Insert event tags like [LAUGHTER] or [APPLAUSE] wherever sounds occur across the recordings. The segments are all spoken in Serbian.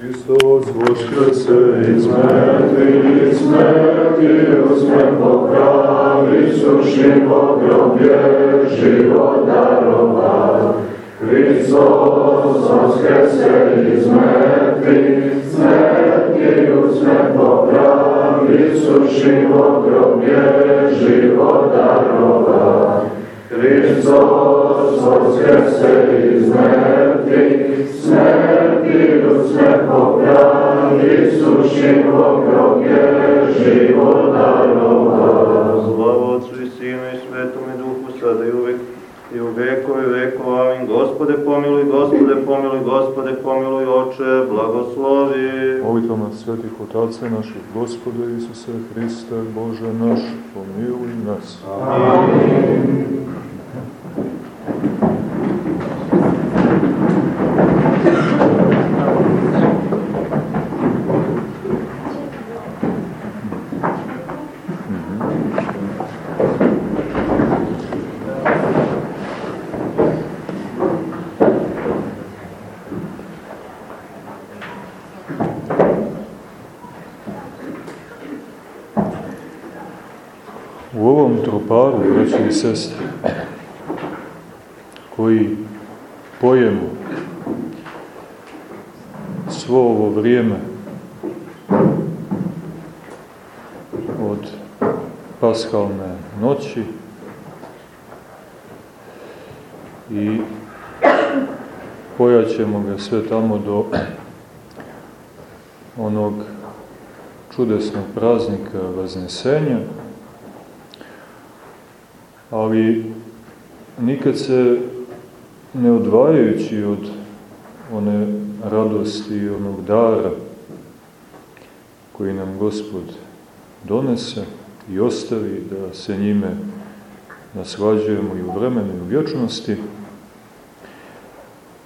Hristos Voskrese iz mrtvih, smrti uzme popravi, suši pogrobje, život darova. Hristos Voskrese iz mrtvih, smrti uzme popravi, suši pogrobje, život darova. Hristos Voskrese iz mrtvih, smrti uzme popravi, suši pogrobje, život darova. Slava Otcu i Sinu i Svetome Duhu, sada i uvek i u vekove vekova. Amin. Gospode pomiluj, Gospode pomiluj, Gospode pomiluj, Oče, blagoslovi. Molitvama svetih otaca naših, Gospoda Isusa Hrista, Bože naš, pomiluj nas. Amin. U ovom troparu, braći i sestre, koji pojemu svo ovo vrijeme od paskalne noći i pojaćemo ga sve tamo do onog čudesnog praznika Vaznesenja, ali nikad se ne odvajajući od one radosti i onog dara koji nam Gospod donese i ostavi da se njime naslađujemo i u vremenu i u vječnosti,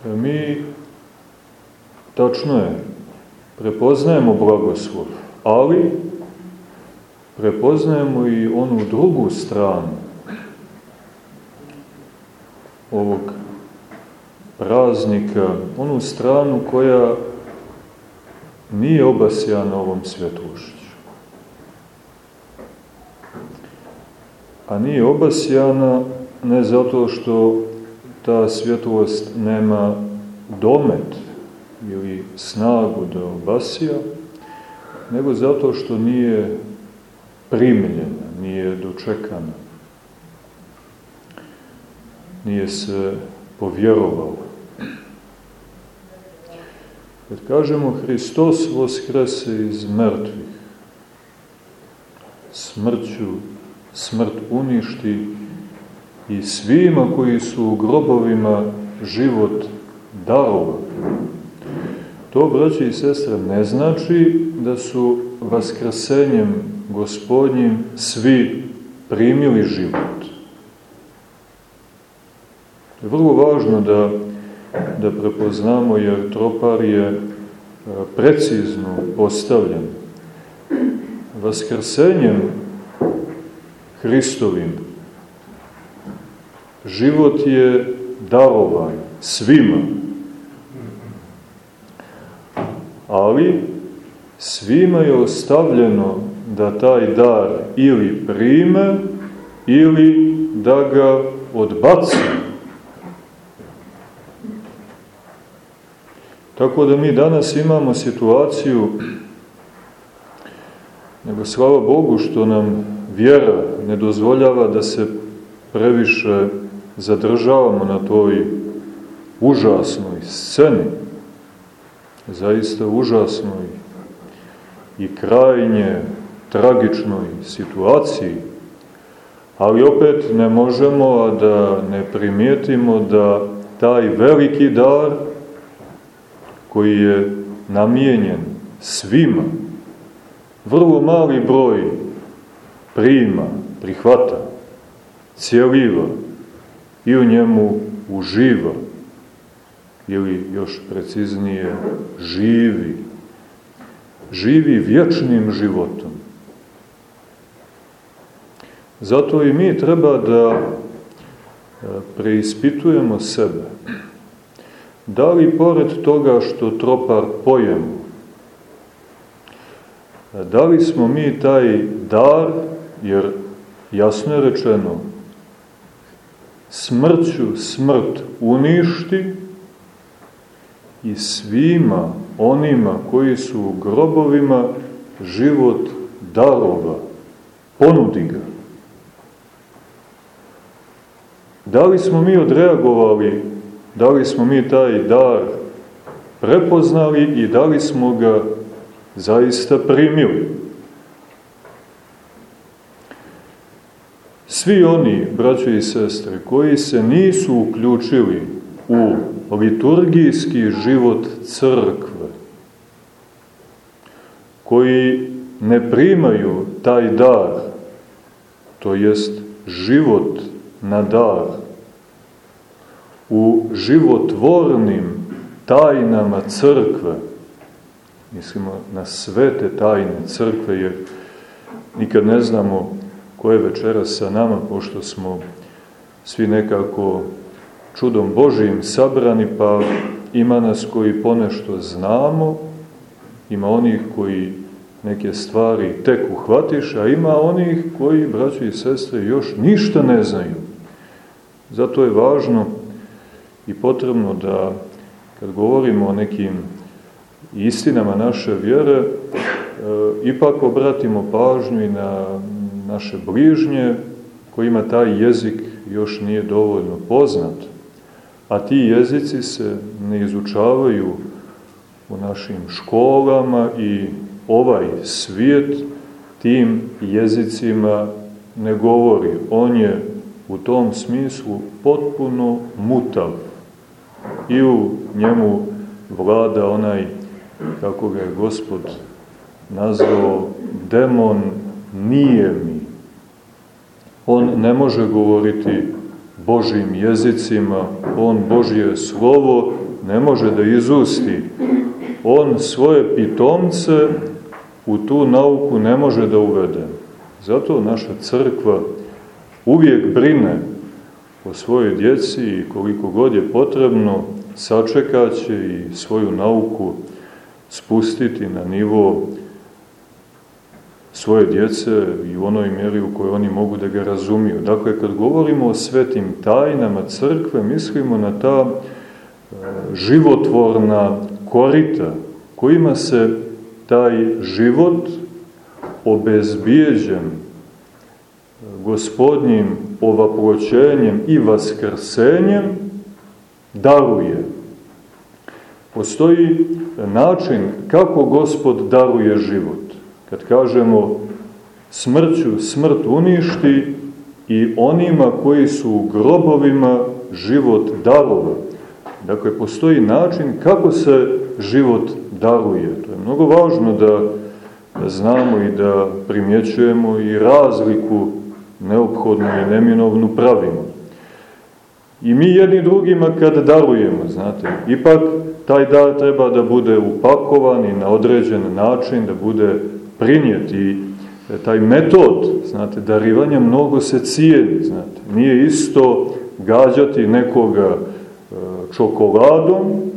mi, tačno je, prepoznajemo blagoslov, ali prepoznajemo i onu drugu stranu ovog praznika, onu stranu koja nije obasjana ovom svjetlošću. A nije obasjana ne zato što ta svjetlost nema domet ili snagu da obasja, nego zato što nije primljena, nije dočekana nije se povjerovalo. Kad kažemo Hristos voskrese iz mrtvih, smrću smrt uništi i svima koji su u grobovima život darova. To, braći i sestre, ne znači da su vaskrsenjem gospodnjim svi primili život vrlo važno da, da prepoznamo, jer tropar je e, precizno postavljen. Vaskrsenjem Hristovim život je darovan svima. Ali svima je ostavljeno da taj dar ili prime ili da ga odbaci. Tako da mi danas imamo situaciju, nego slava Bogu što nam vjera ne dozvoljava da se previše zadržavamo na toj užasnoj sceni, zaista užasnoj i krajnje tragičnoj situaciji, ali opet ne možemo da ne primijetimo da taj veliki dar koji je namijenjen svima, vrlo mali broj prima, prihvata, cijeliva i u njemu uživa, ili još preciznije živi, živi vječnim životom. Zato i mi treba da e, preispitujemo sebe Da li pored toga što tropar pojemo Da li smo mi taj dar, jer jasno je rečeno, smrću smrt uništi i svima onima koji su u grobovima život darova, ponudi ga. Da li smo mi odreagovali, da li smo mi taj dar prepoznali i da li smo ga zaista primili? Svi oni, braćo i sestre, koji se nisu uključili u liturgijski život crkve, koji ne primaju taj dar, to jest život na dar, u životvornim tajnama crkve, mislimo na svete tajne crkve, jer nikad ne znamo ko je večera sa nama, pošto smo svi nekako čudom Božijim sabrani, pa ima nas koji ponešto znamo, ima onih koji neke stvari tek uhvatiš, a ima onih koji, braći i sestre, još ništa ne znaju. Zato je važno i potrebno da, kad govorimo o nekim istinama naše vjere, e, ipak obratimo pažnju i na naše bližnje, kojima taj jezik još nije dovoljno poznat, a ti jezici se ne izučavaju u našim školama i ovaj svijet tim jezicima ne govori. On je u tom smislu potpuno mutav i u njemu vlada onaj, kako ga je gospod nazvao, demon nije mi. On ne može govoriti Božim jezicima, on Božje slovo ne može da izusti. On svoje pitomce u tu nauku ne može da uvede. Zato naša crkva uvijek brine o svojoj djeci i koliko god je potrebno sačekaće i svoju nauku spustiti na nivo svoje djece i u onoj mjeri u kojoj oni mogu da ga razumiju. Dakle, kad govorimo o svetim tajnama crkve, mislimo na ta e, životvorna korita kojima se taj život obezbijeđen gospodnjim ovaproćenjem i vaskrsenjem daruje. Postoji način kako gospod daruje život. Kad kažemo smrću smrt uništi i onima koji su u grobovima život darova. Dakle, postoji način kako se život daruje. To je mnogo važno da, znamo i da primjećujemo i razliku neophodnu i neminovnu pravimo. I mi jedni drugima kad darujemo, znate, ipak taj dar treba da bude upakovan i na određen način, da bude prinijet i taj metod, znate, darivanja mnogo se cijeni, znate. Nije isto gađati nekoga e, čokoladom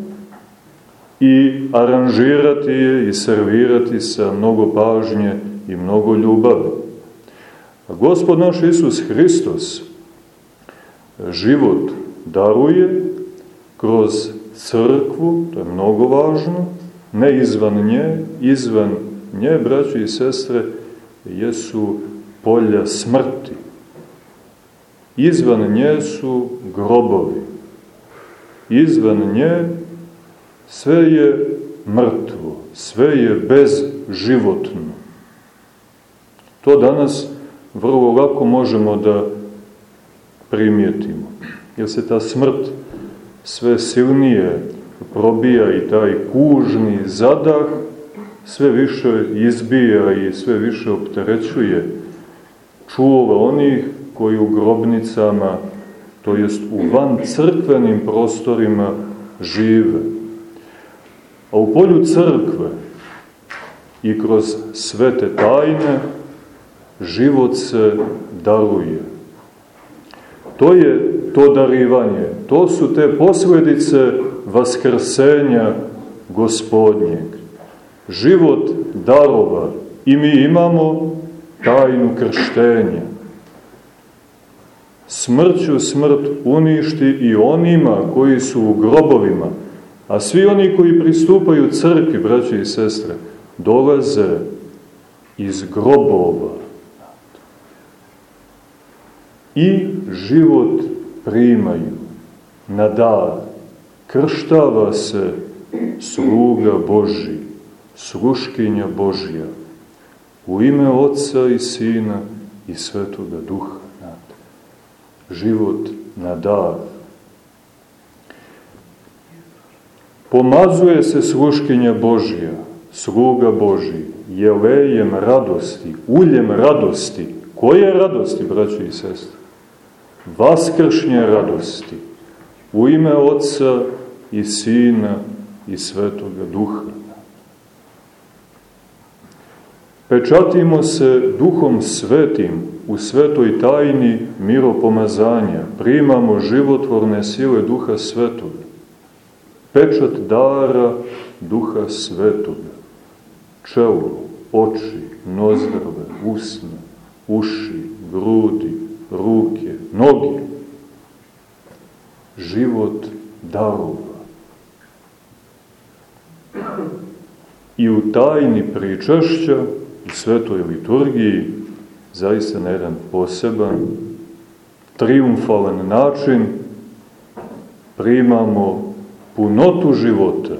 i aranžirati je i servirati sa mnogo pažnje i mnogo ljubavi. Gospod naš Isus Hristos život daruje kroz crkvu, to je mnogo važno, ne izvan nje, izvan nje, braći i sestre, jesu polja smrti. Izvan nje su grobovi. Izvan nje sve je mrtvo, sve je bezživotno. To danas vrlo lako možemo da primijetimo. Jer se ta smrt sve silnije probija i taj kužni zadah sve više izbija i sve više opterećuje čuva onih koji u grobnicama, to jest u van crkvenim prostorima žive. A u polju crkve i kroz svete tajne život se daruje. To je to darivanje, to su te posledice vaskrsenja gospodnjeg. Život darova I mi imamo tajnu krštenja. Smrću smrt uništi i onima koji su u grobovima, a svi oni koji pristupaju crkvi, braće i sestre, dolaze iz grobova i život primaju na dar. Krštava se sluga Boži, sluškinja Božja, u ime Otca i Sina i Svetoga Duha. Život na dar. Pomazuje se sluškinja Božja, sluga Boži, jelejem radosti, uljem radosti. Koje radosti, braći i sestre? Vaskršnje radosti. U ime Otca i Sina i Svetoga Duha. Pečatimo se Duhom Svetim u svetoj tajni miropomazanja, primamo životvorne sile Duha Svetoga, pečat dara Duha Svetoga, čelo, oči, nozdrave, usne, uši, grudi, ruke, noge, život darova. I u tajni pričašća i svetoj liturgiji zaista na jedan poseban, triumfalan način primamo punotu života.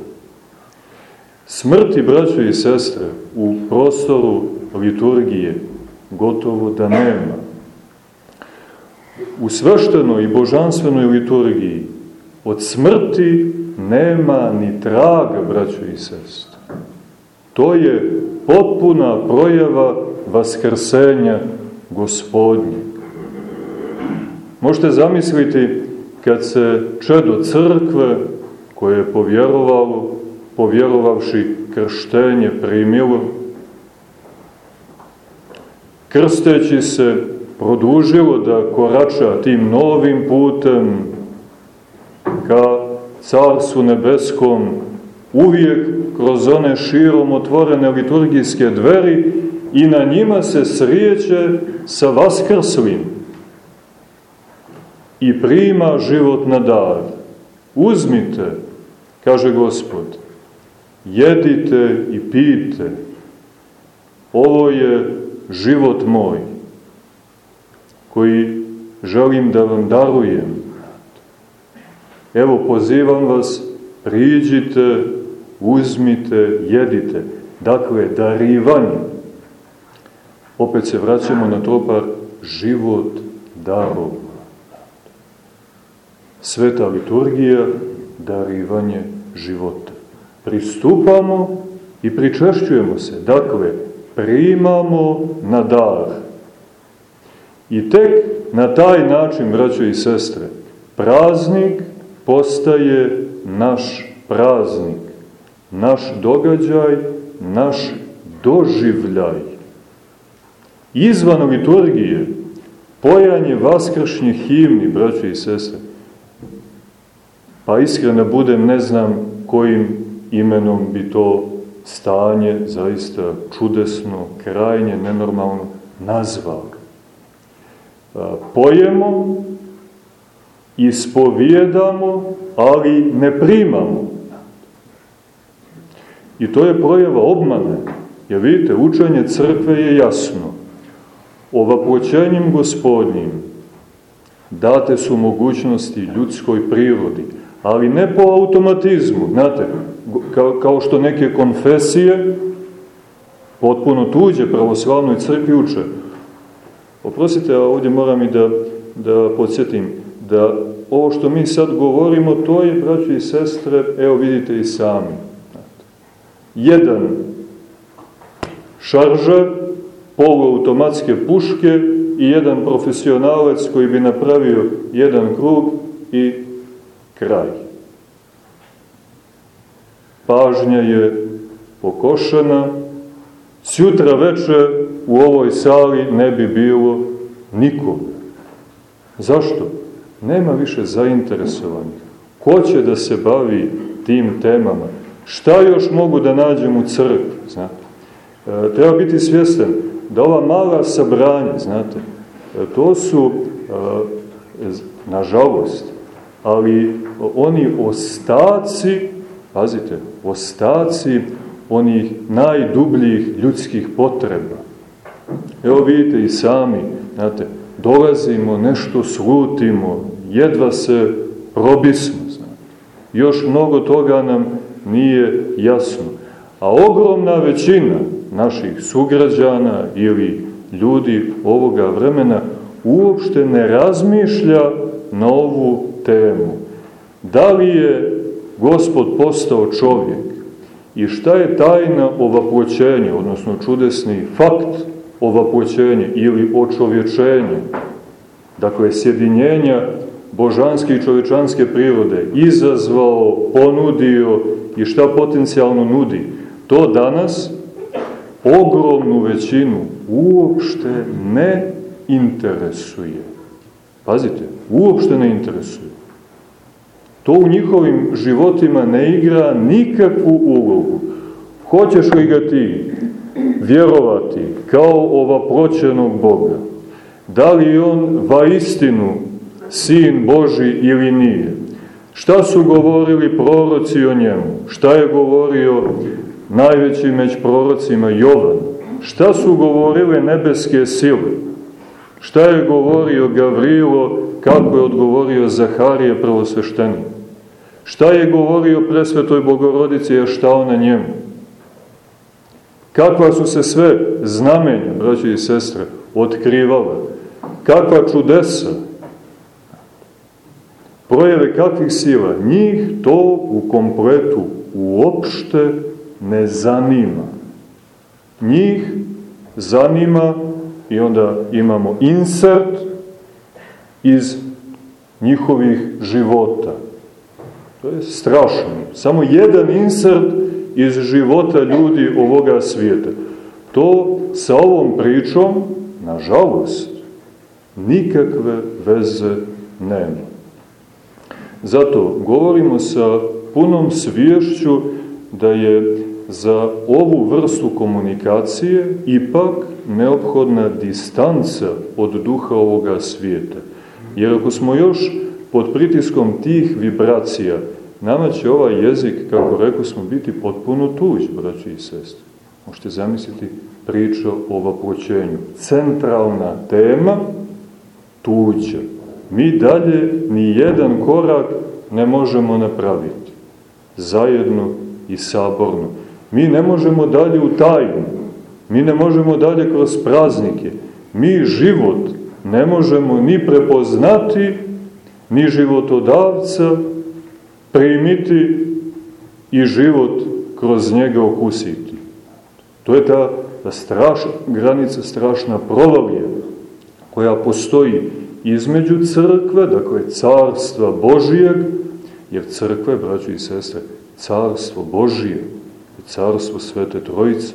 Smrti, braćo i sestre, u prostoru liturgije gotovo da nema. U sveštenoj i božanstvenoj liturgiji od smrti nema ni traga, braćo i sestre. To je potpuna projava vaskrsenja gospodnje. Možete zamisliti kad se čedo crkve koje je povjerovalo, povjerovavši krštenje primilo, krsteći se produžilo da korača tim novim putem ka Carstvu nebeskom, uvijek kroz one širom otvorene liturgijske dveri i na njima se srijeće sa vaskrslim i prima život na dar. Uzmite, kaže Gospod, jedite i pijte, ovo je život moj, koji želim da vam darujem. Evo, pozivam vas, priđite, uzmite, jedite. Dakle, darivanje. Opet se vraćamo na tropar život darova. Sveta liturgija, darivanje života. Pristupamo i pričešćujemo se. Dakle, primamo na dar. I tek na taj način, braćo i sestre, praznik postaje naš praznik, naš događaj, naš doživljaj. Izvan liturgije, pojanje vaskršnjih himni, braćo i sestre, pa iskreno budem, ne znam kojim imenom bi to stanje zaista čudesno, krajnje, nenormalno nazvao. Pojemo, ispovijedamo, ali ne primamo. I to je projeva obmane. Jer vidite, učenje crkve je jasno. Ovaproćenjem gospodnjim date su mogućnosti ljudskoj prirodi, ali ne po automatizmu, znate, kao, kao što neke konfesije potpuno tuđe pravoslavnoj crkvi uče. Oprostite, a ovdje moram i da, da podsjetim, da ovo što mi sad govorimo, to je, braći i sestre, evo vidite i sami. Jedan šaržar, poluautomatske puške i jedan profesionalac koji bi napravio jedan krug i kraj. Pažnja je pokošena, sjutra veče u ovoj sali ne bi bilo nikoga. Zašto? Nema više zainteresovanih. Ko će da se bavi tim temama? Šta još mogu da nađem u crkvi? Znate? E, treba biti svjestan da ova mala sabranja, znate, e, to su, e, nažalost, ali oni ostaci, pazite, ostaci onih najdubljih ljudskih potreba. Evo vidite i sami, znate, dolazimo, nešto slutimo, jedva se probismo, znate. Još mnogo toga nam nije jasno. A ogromna većina naših sugrađana ili ljudi ovoga vremena uopšte ne razmišlja na ovu temu. Da li je Gospod postao čovjek i šta je tajna ovaploćenja, odnosno čudesni fakt ovaploćenja ili očovječenja, dakle sjedinjenja božanske i čovječanske prirode, izazvao, ponudio i šta potencijalno nudi, to danas ogromnu većinu uopšte ne interesuje. Pazite, uopšte ne interesuje. To u njihovim životima ne igra nikakvu ulogu. Hoćeš li ga ti vjerovati kao ova proćenog Boga? Da li on va istinu sin Boži ili nije? Šta su govorili proroci o njemu? Šta je govorio najveći među prorocima Jovan? Šta su govorile nebeske sile? Šta je govorio Gavrilo, kako je odgovorio Zaharije prvosveštenik? Šta je govorio presvetoj Bogorodici, a šta ona njemu? Kakva su se sve znamenja, braći i sestre, otkrivala? Kakva čudesa? Projeve kakvih sila? Njih to u kompletu uopšte ne zanima. Njih zanima i onda imamo insert iz njihovih života. To je strašno. Samo jedan insert iz života ljudi ovoga svijeta. To sa ovom pričom, nažalost, nikakve veze nema. Zato govorimo sa punom sviješću da je za ovu vrstu komunikacije ipak neophodna distanca od duha ovoga svijeta. Jer ako smo još pod pritiskom tih vibracija, nama će ovaj jezik, kako rekao smo, biti potpuno tuđ, braći i sestri. Možete zamisliti priča o vaproćenju. Centralna tema, tuđa. Mi dalje ni jedan korak ne možemo napraviti. Zajedno i saborno. Mi ne možemo dalje u tajnu. Mi ne možemo dalje kroz praznike. Mi život ne možemo ni prepoznati, ni životodavca primiti i život kroz njega okusiti. To je ta, ta strašna granica, strašna provalija koja postoji između crkve, dakle carstva Božijeg, jer crkve, braćo i sestre, carstvo Božije, carstvo Svete Trojice,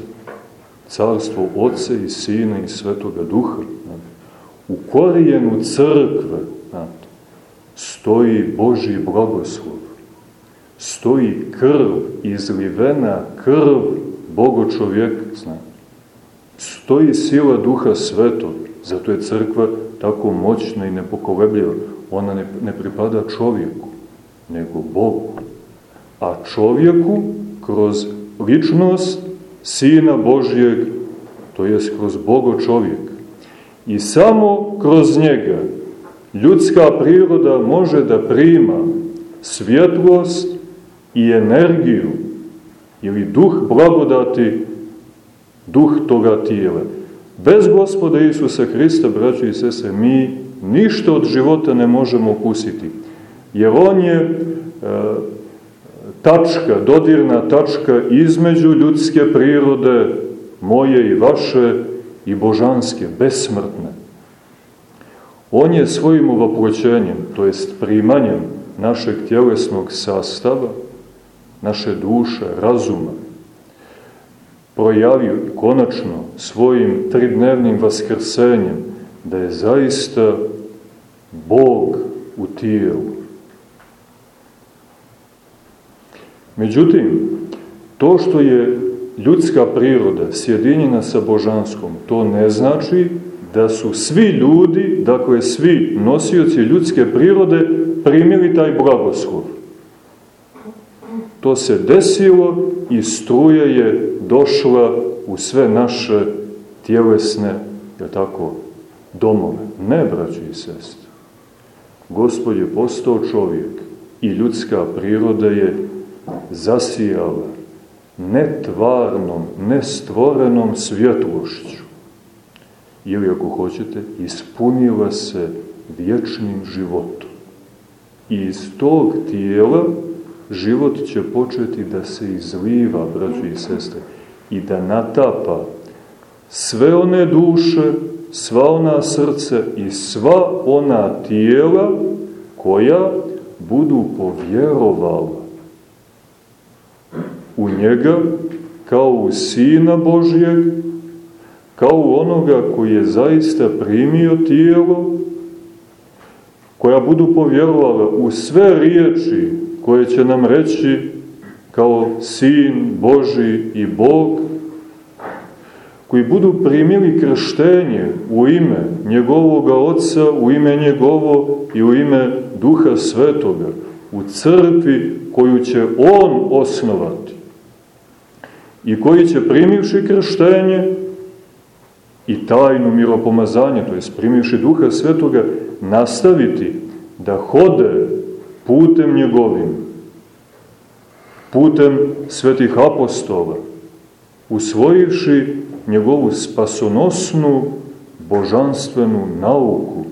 carstvo Oce i Sina i Svetoga Duha. U korijenu crkve stoji Boži blagoslov, stoji krv, izlivena krv Bogo čovjeka, znate. stoji sila Duha Svetog, zato je crkva tako moćna i nepokolebljiva. Ona ne, ne pripada čovjeku, nego Bogu. A čovjeku kroz ličnost Sina Božijeg, to jest kroz Bogo čovjeka. I samo kroz njega ljudska priroda može da prima svjetlost i energiju ili duh blagodati, duh toga tijela. Bez gospoda Isusa Hrista, braći i sese, mi ništa od života ne možemo okusiti. Jer on je e, tačka, dodirna tačka između ljudske prirode, moje i vaše, i božanske, besmrtne. On je svojim uvoproćenjem, to jest primanjem našeg tjelesnog sastava, naše duše, razuma, projavio konačno svojim tridnevnim vaskrsenjem da je zaista Bog u tijelu. Međutim, to što je ljudska priroda sjedinjena sa božanskom, to ne znači da su svi ljudi, dakle svi nosioci ljudske prirode, primili taj blagoslov. To se desilo i struja je došla u sve naše tjelesne, je tako, domove. Ne, braći i sestri. Gospod je postao čovjek i ljudska priroda je zasijala netvarnom, nestvorenom svjetlošću. Ili, ako hoćete, ispunila se vječnim životom. I iz tog tijela život će početi da se izliva, braći i sestre, i da natapa sve one duše, sva ona srce i sva ona tijela koja budu povjerovala u njega kao u Sina Božjeg, kao u onoga koji je zaista primio tijelo, koja budu povjerovala u sve riječi koje će nam reći kao Sin Boži i Bog, koji budu primili krštenje u ime njegovoga Otca, u ime njegovo i u ime Duha Svetoga, u crkvi koju će On osnovati i koji će primivši krštenje i tajnu miropomazanja, to je primivši Duha Svetoga, nastaviti da hode putem njegovim, putem svetih apostola, usvojivši njegovu spasonosnu božanstvenu nauku,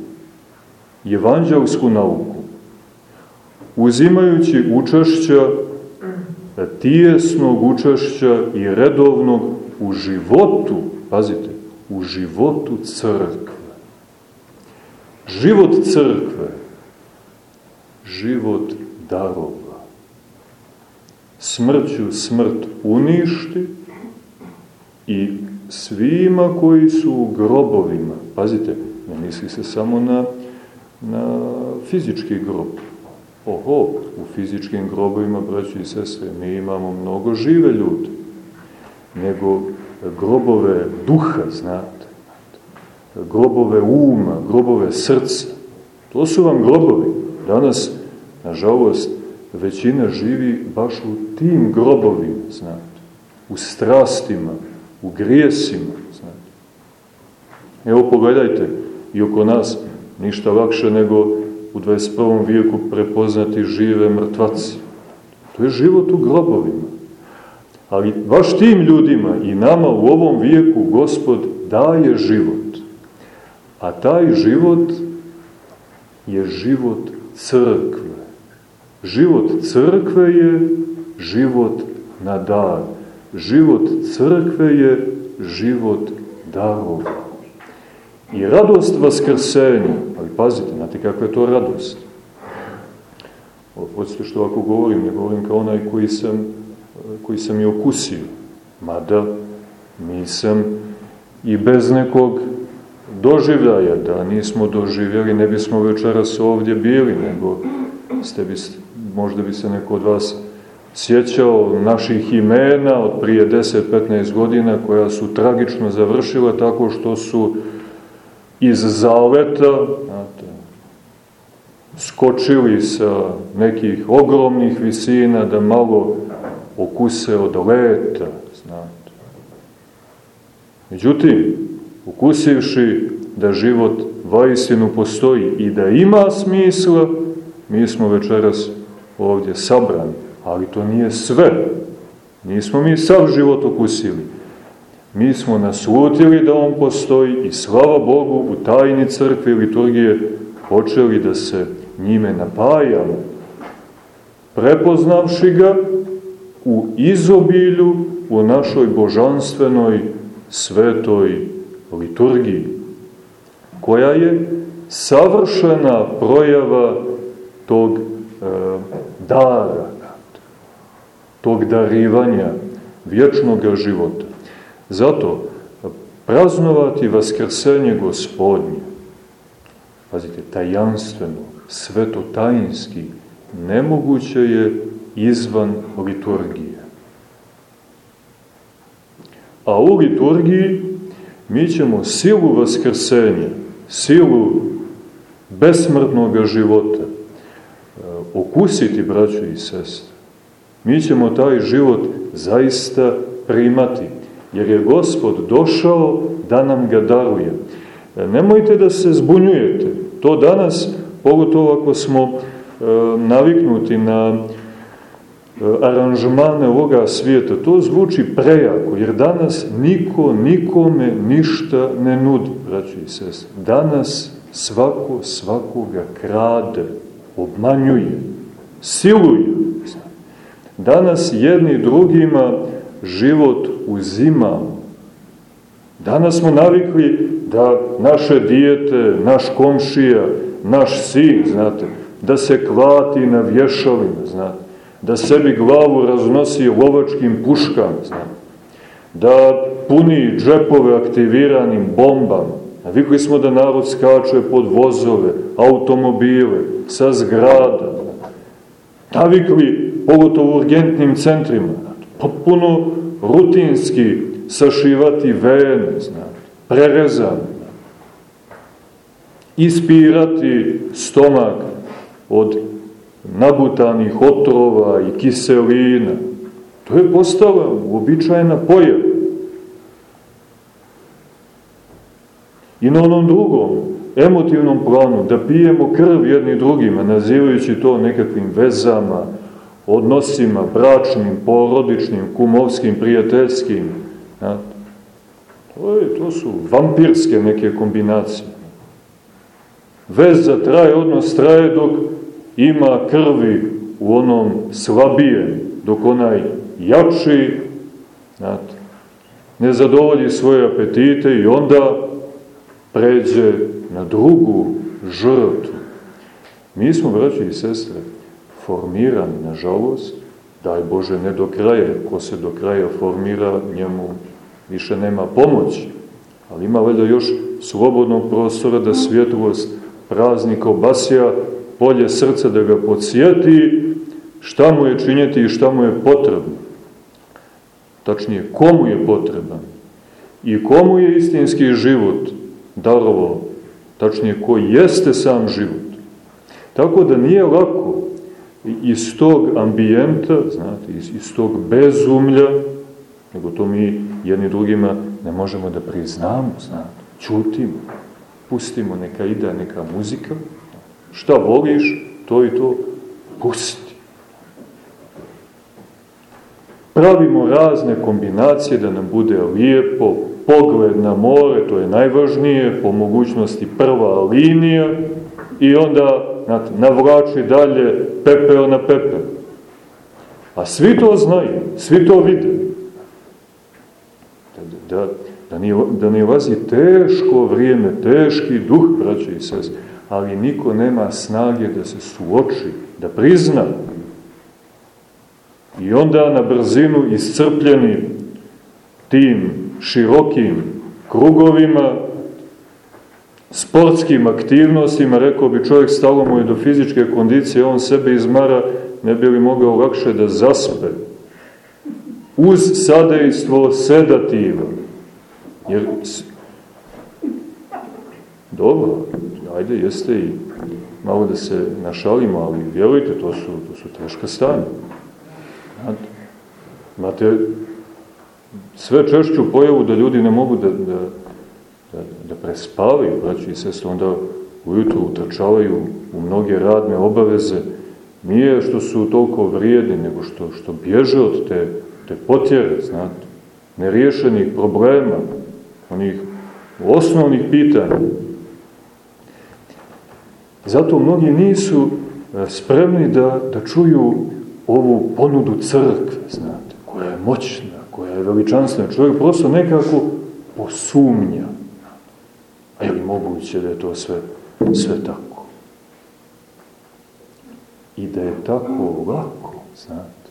evanđelsku nauku, uzimajući učešća, tijesnog učešća i redovnog u životu, pazite, u životu crkve. Život crkve, život darova. Smrću smrt uništi i svima koji su u grobovima, pazite, ne misli se samo na, na fizički grob. Oho, u fizičkim grobovima, braći i sestre, mi imamo mnogo žive ljude, nego grobove duha, znate, grobove uma, grobove srca. To su vam grobovi. Danas, nažalost, većina živi baš u tim grobovima, znate, u strastima, u grijesima. Znate. Evo pogledajte, i oko nas ništa lakše nego u 21. vijeku prepoznati žive mrtvaci. To je život u grobovima. Ali baš tim ljudima i nama u ovom vijeku Gospod daje život. A taj život je život crkve. Život crkve je život na dar. Život crkve je život darova. I radost vaskrsenja, ali pazite, znate kakva je to radost? Hoćete što ovako govorim, ne govorim kao onaj koji sam, koji sam je okusio. Mada nisam i bez nekog doživljaja, da nismo doživjeli, ne bismo večeras ovdje bili, nego ste bi, možda bi se neko od vas sjećao naših imena od prije 10-15 godina koja su tragično završila tako što su iz zaleta znate, skočili sa nekih ogromnih visina da malo okuse od leta, znate. Međutim, ukusivši da život vajsinu postoji i da ima smisla, mi smo večeras ovdje sabrani Ali to nije sve. Nismo mi sav život okusili. Mi smo naslutili da on postoji i slava Bogu u tajni crkve liturgije počeli da se njime napajamo. Prepoznavši ga u izobilju u našoj božanstvenoj svetoj liturgiji, koja je savršena projava tog dara, tog darivanja vječnog života. Zato praznovati vaskrsenje gospodnje, pazite, tajanstveno, svetotajinski, nemoguće je izvan liturgije. A u liturgiji mi ćemo silu vaskrsenja, silu besmrtnog života e, okusiti, braćo i sestre. Mi ćemo taj život zaista primati, jer je Gospod došao da nam ga daruje. E, nemojte da se zbunjujete. To danas, pogotovo ako smo e, naviknuti na e, aranžmane ovoga svijeta, to zvuči prejako, jer danas niko nikome ništa ne nudi, braći i sest. Danas svako svakoga krade, obmanjuje, siluje. Danas jedni drugima život uzimamo. Danas smo navikli da naše dijete, naš komšija, naš sin, znate, da se kvati na vješalima, znate, da sebi glavu raznosi lovačkim puškama, znate, da puni džepove aktiviranim bombama. Navikli smo da narod skače pod vozove, automobile, sa zgrada. Navikli, pogotovo u urgentnim centrima, potpuno rutinski sašivati vene, znate, prerezane, ispirati stomak od nabutanih otrova i kiselina. To je postala uobičajena pojava. I na onom drugom, emotivnom planu, da pijemo krv jedni drugima, nazivajući to nekakvim vezama, odnosima, bračnim, porodičnim, kumovskim, prijateljskim. To, je, to su vampirske neke kombinacije. Veza traje, odnos traje dok ima krvi u onom slabijem, dok onaj jači, znate, ne zadovolji svoje apetite i onda pređe na drugu žrtvu. Mi smo, braći i sestre, formirani, nažalost, daj Bože, ne do kraja, ko se do kraja formira, njemu više nema pomoći, ali ima valjda još slobodnog prostora da svjetlost praznika obasija polje srca da ga podsjeti šta mu je činjeti i šta mu je potrebno. Tačnije, komu je potreban i komu je istinski život darovao, tačnije, ko jeste sam život. Tako da nije lako iz tog ambijenta, znate, iz, iz tog bezumlja, nego to mi jedni drugima ne možemo da priznamo, znate, čutimo, pustimo neka ide neka muzika, šta voliš, to i to, pusti. Pravimo razne kombinacije da nam bude lijepo, pogled na more, to je najvažnije, po mogućnosti prva linija, i onda znate, navlači dalje pepeo na pepeo. A svi to znaju, svi to vide. Da, da, da, nije, da ne vazi teško vrijeme, teški duh, braće i sest, ali niko nema snage da se suoči, da prizna. I onda na brzinu iscrpljeni tim širokim krugovima sportskim aktivnostima, rekao bi čovjek stalo mu je do fizičke kondicije, on sebe izmara, ne bi li mogao lakše da zaspe. Uz sadejstvo sedativa. Jer, dobro, ajde, jeste i malo da se našalimo, ali vjerujte, to su, to su teška stanja. Znate, sve češću pojavu da ljudi ne mogu da, da da, da prespavaju, braći i sestre, onda ujutru utrčavaju u mnoge radne obaveze, nije što su toliko vrijedni, nego što, što bježe od te, te potjere, znate, neriješenih problema, onih osnovnih pitanja. Zato mnogi nisu e, spremni da, da čuju ovu ponudu crkve, znate, koja je moćna, je veličanstvena. Čovjek prosto nekako posumnja. A je li moguće da je to sve, sve tako? I da je tako lako, znate.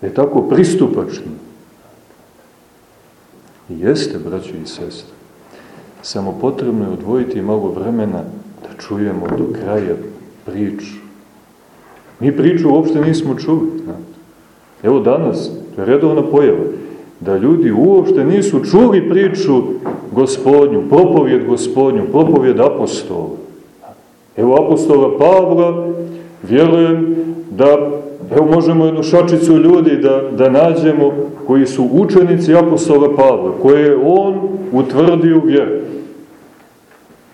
Da je tako pristupačno. I jeste, braćo i sestre. Samo potrebno je odvojiti malo vremena da čujemo do kraja priču. Mi priču uopšte nismo čuli. Znate. Evo danas, to je redovna pojava. da ljudi uopšte nisu čuli priču gospodnju, propovjed gospodnju, propovjed apostola. Evo apostola Pavla, vjerujem da, evo možemo jednu šačicu ljudi da, da nađemo koji su učenici apostola Pavla, koje je on utvrdio vjeru.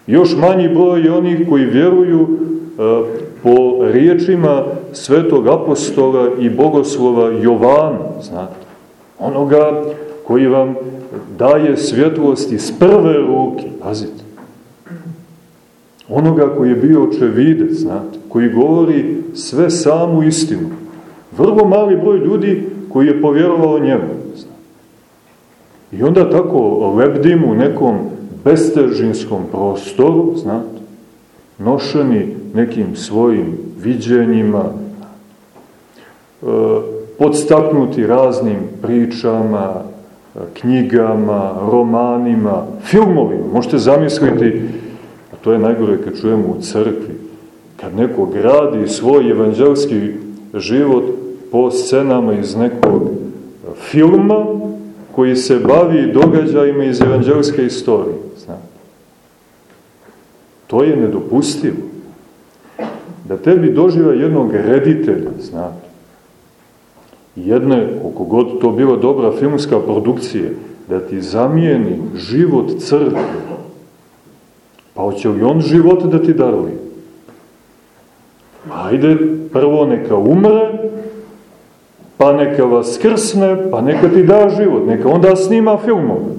Još manji broj je onih koji vjeruju uh, po riječima svetog apostola i bogoslova Jovana, znate onoga koji vam daje svjetlost iz prve ruke, pazite, onoga koji je bio očevidec, znate, koji govori sve samu istinu. Vrlo mali broj ljudi koji je povjerovao njemu. Znate. I onda tako lebdimo u nekom bestežinskom prostoru, znate, nošeni nekim svojim viđenjima, podstaknuti raznim pričama, knjigama, romanima, filmovima. Možete zamisliti, a to je najgore kad čujemo u crkvi, kad neko gradi svoj evanđelski život po scenama iz nekog filma koji se bavi događajima iz evanđelske istorije. Znate. To je nedopustivo. Da tebi doživa jednog reditelja, znate, jedne, koliko god to bila dobra filmska produkcija, da ti zamijeni život crkve, pa hoće li on život da ti daruje? Ajde, prvo neka umre, pa neka vas krsne, pa neka ti da život, neka onda snima filmove.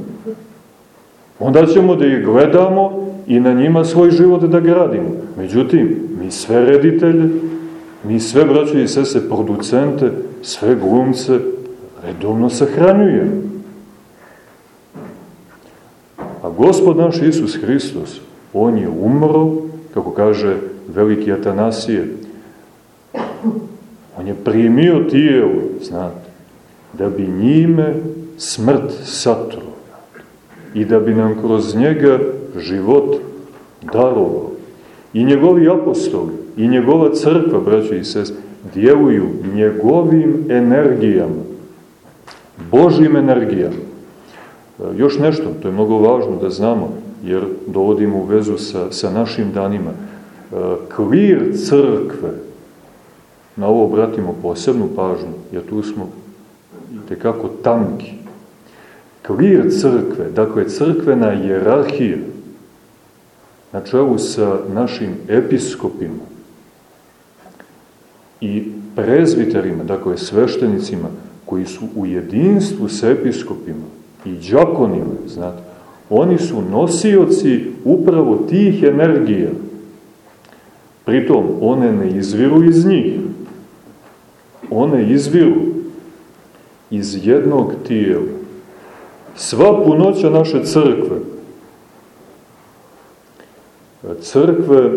Onda ćemo da ih gledamo i na njima svoj život da gradimo. Međutim, mi sve reditelje, mi sve braće i sese producente, sve glumce redovno sahranjuje. A gospod naš Isus Hristos, on je umro, kako kaže veliki Atanasije, on je primio tijelo, znate, da bi njime smrt satro i da bi nam kroz njega život darovao. I njegovi apostoli, i njegova crkva, braće i sest, djeluju njegovim energijama, Božim energijama. Još nešto, to je mnogo važno da znamo, jer dovodimo u vezu sa, sa našim danima. E, Kvir crkve, na ovo obratimo posebnu pažnju, jer tu smo tekako tanki. Kvir crkve, dakle crkvena jerarhija, na čelu sa našim episkopima, i prezviterima, dakle sveštenicima, koji su u jedinstvu s episkopima i džakonima, znate, oni su nosioci upravo tih energija. Pritom, one ne izviru iz njih. One izviru iz jednog tijela. Sva punoća naše crkve, crkve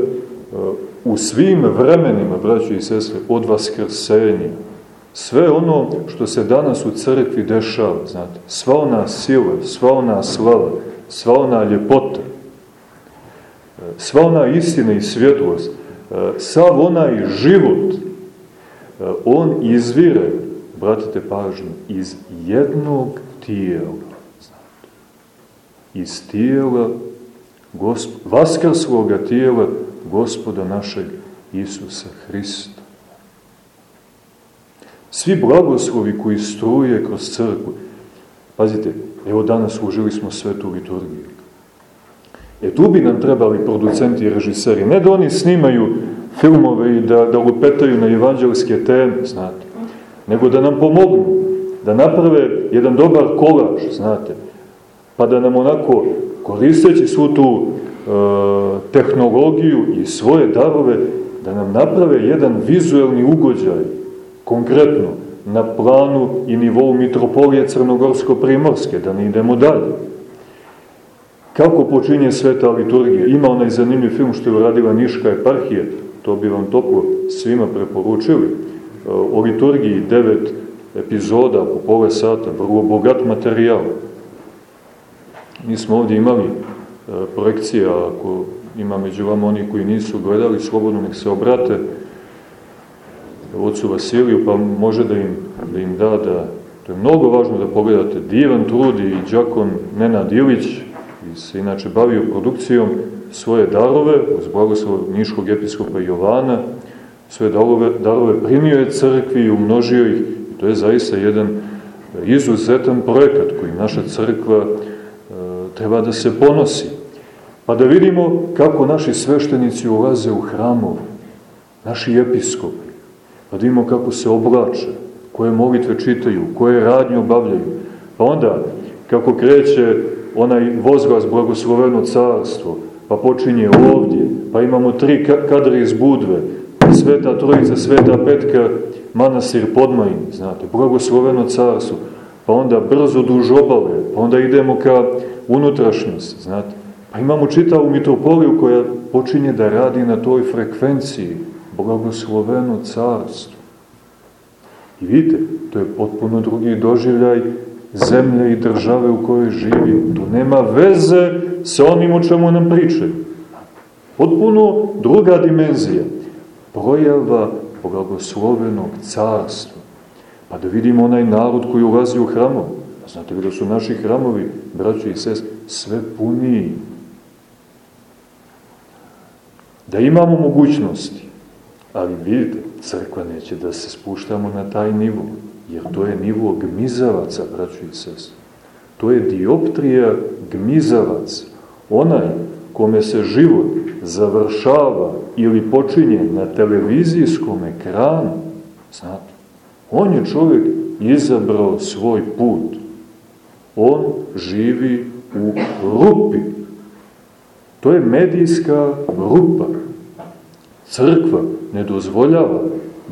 u svim vremenima, braći i sestre, od vaskrsenja, sve ono što se danas u crkvi dešava, znate, sva ona sila, sva ona slava, sva ona ljepota, sva ona istina i svjetlost, sav onaj život, on izvire, bratite pažnju, iz jednog tijela, znate, iz tijela, gosp vaskrsloga tijela gospoda našeg Isusa Hrista. Svi blagoslovi koji struje kroz crkvu, pazite, evo danas služili smo svetu liturgiju. E tu bi nam trebali producenti i režiseri, ne da oni snimaju filmove i da, da lupetaju na evanđelske teme, znate, nego da nam pomognu, da naprave jedan dobar kolaž, znate, pa da nam onako, koristeći svu tu tehnologiju i svoje darove da nam naprave jedan vizuelni ugođaj, konkretno na planu i nivou mitropolije Crnogorsko-Primorske, da ne idemo dalje. Kako počinje sveta liturgija? Ima onaj zanimljiv film što je uradila Niška eparhija, to bi vam toplo svima preporučili. E, o liturgiji devet epizoda po pole sata, vrlo bogat materijal. Mi smo ovdje imali E, projekcija, ako ima među vama oni koji nisu gledali, slobodno nek se obrate ocu Vasiliju, pa može da im da, im da, da To je mnogo važno da pogledate. Divan trudi i džakon Nenad Ilić, koji se inače bavio produkcijom, svoje darove, uz blagoslov Niškog episkopa Jovana, svoje darove, darove primio je crkvi i umnožio ih. I to je zaista jedan izuzetan projekat koji naša crkva e, treba da se ponosi. Pa da vidimo kako naši sveštenici ulaze u hramov, naši episkopi, pa da vidimo kako se oblače, koje molitve čitaju, koje radnje obavljaju. Pa onda, kako kreće onaj vozglas blagosloveno carstvo, pa počinje ovdje, pa imamo tri kadre iz Budve, Sveta Trojica, Sveta Petka, manastir Podmajin, znate, blagosloveno carstvo, pa onda brzo duž obale, pa onda idemo ka unutrašnjosti, znate. Pa imamo čitavu mitropoliju koja počinje da radi na toj frekvenciji, blagosloveno carstvo. I vidite, to je potpuno drugi doživljaj zemlje i države u kojoj živi. Tu nema veze sa onim o čemu nam pričaju. Potpuno druga dimenzija. Projava blagoslovenog carstva. Pa da vidimo onaj narod koji ulazi u hramov. Znate li da su naši hramovi, braći i sest, sve puniji. Da imamo mogućnosti, ali vidite, crkva neće da se spuštamo na taj nivo, jer to je nivo gmizavaca, braći i sest. To je dioptrija gmizavaca. Onaj kome se život završava ili počinje na televizijskom ekranu, znate, on je čovjek izabrao svoj put. On živi u rupi. To je medijska rupa. Crkva ne dozvoljava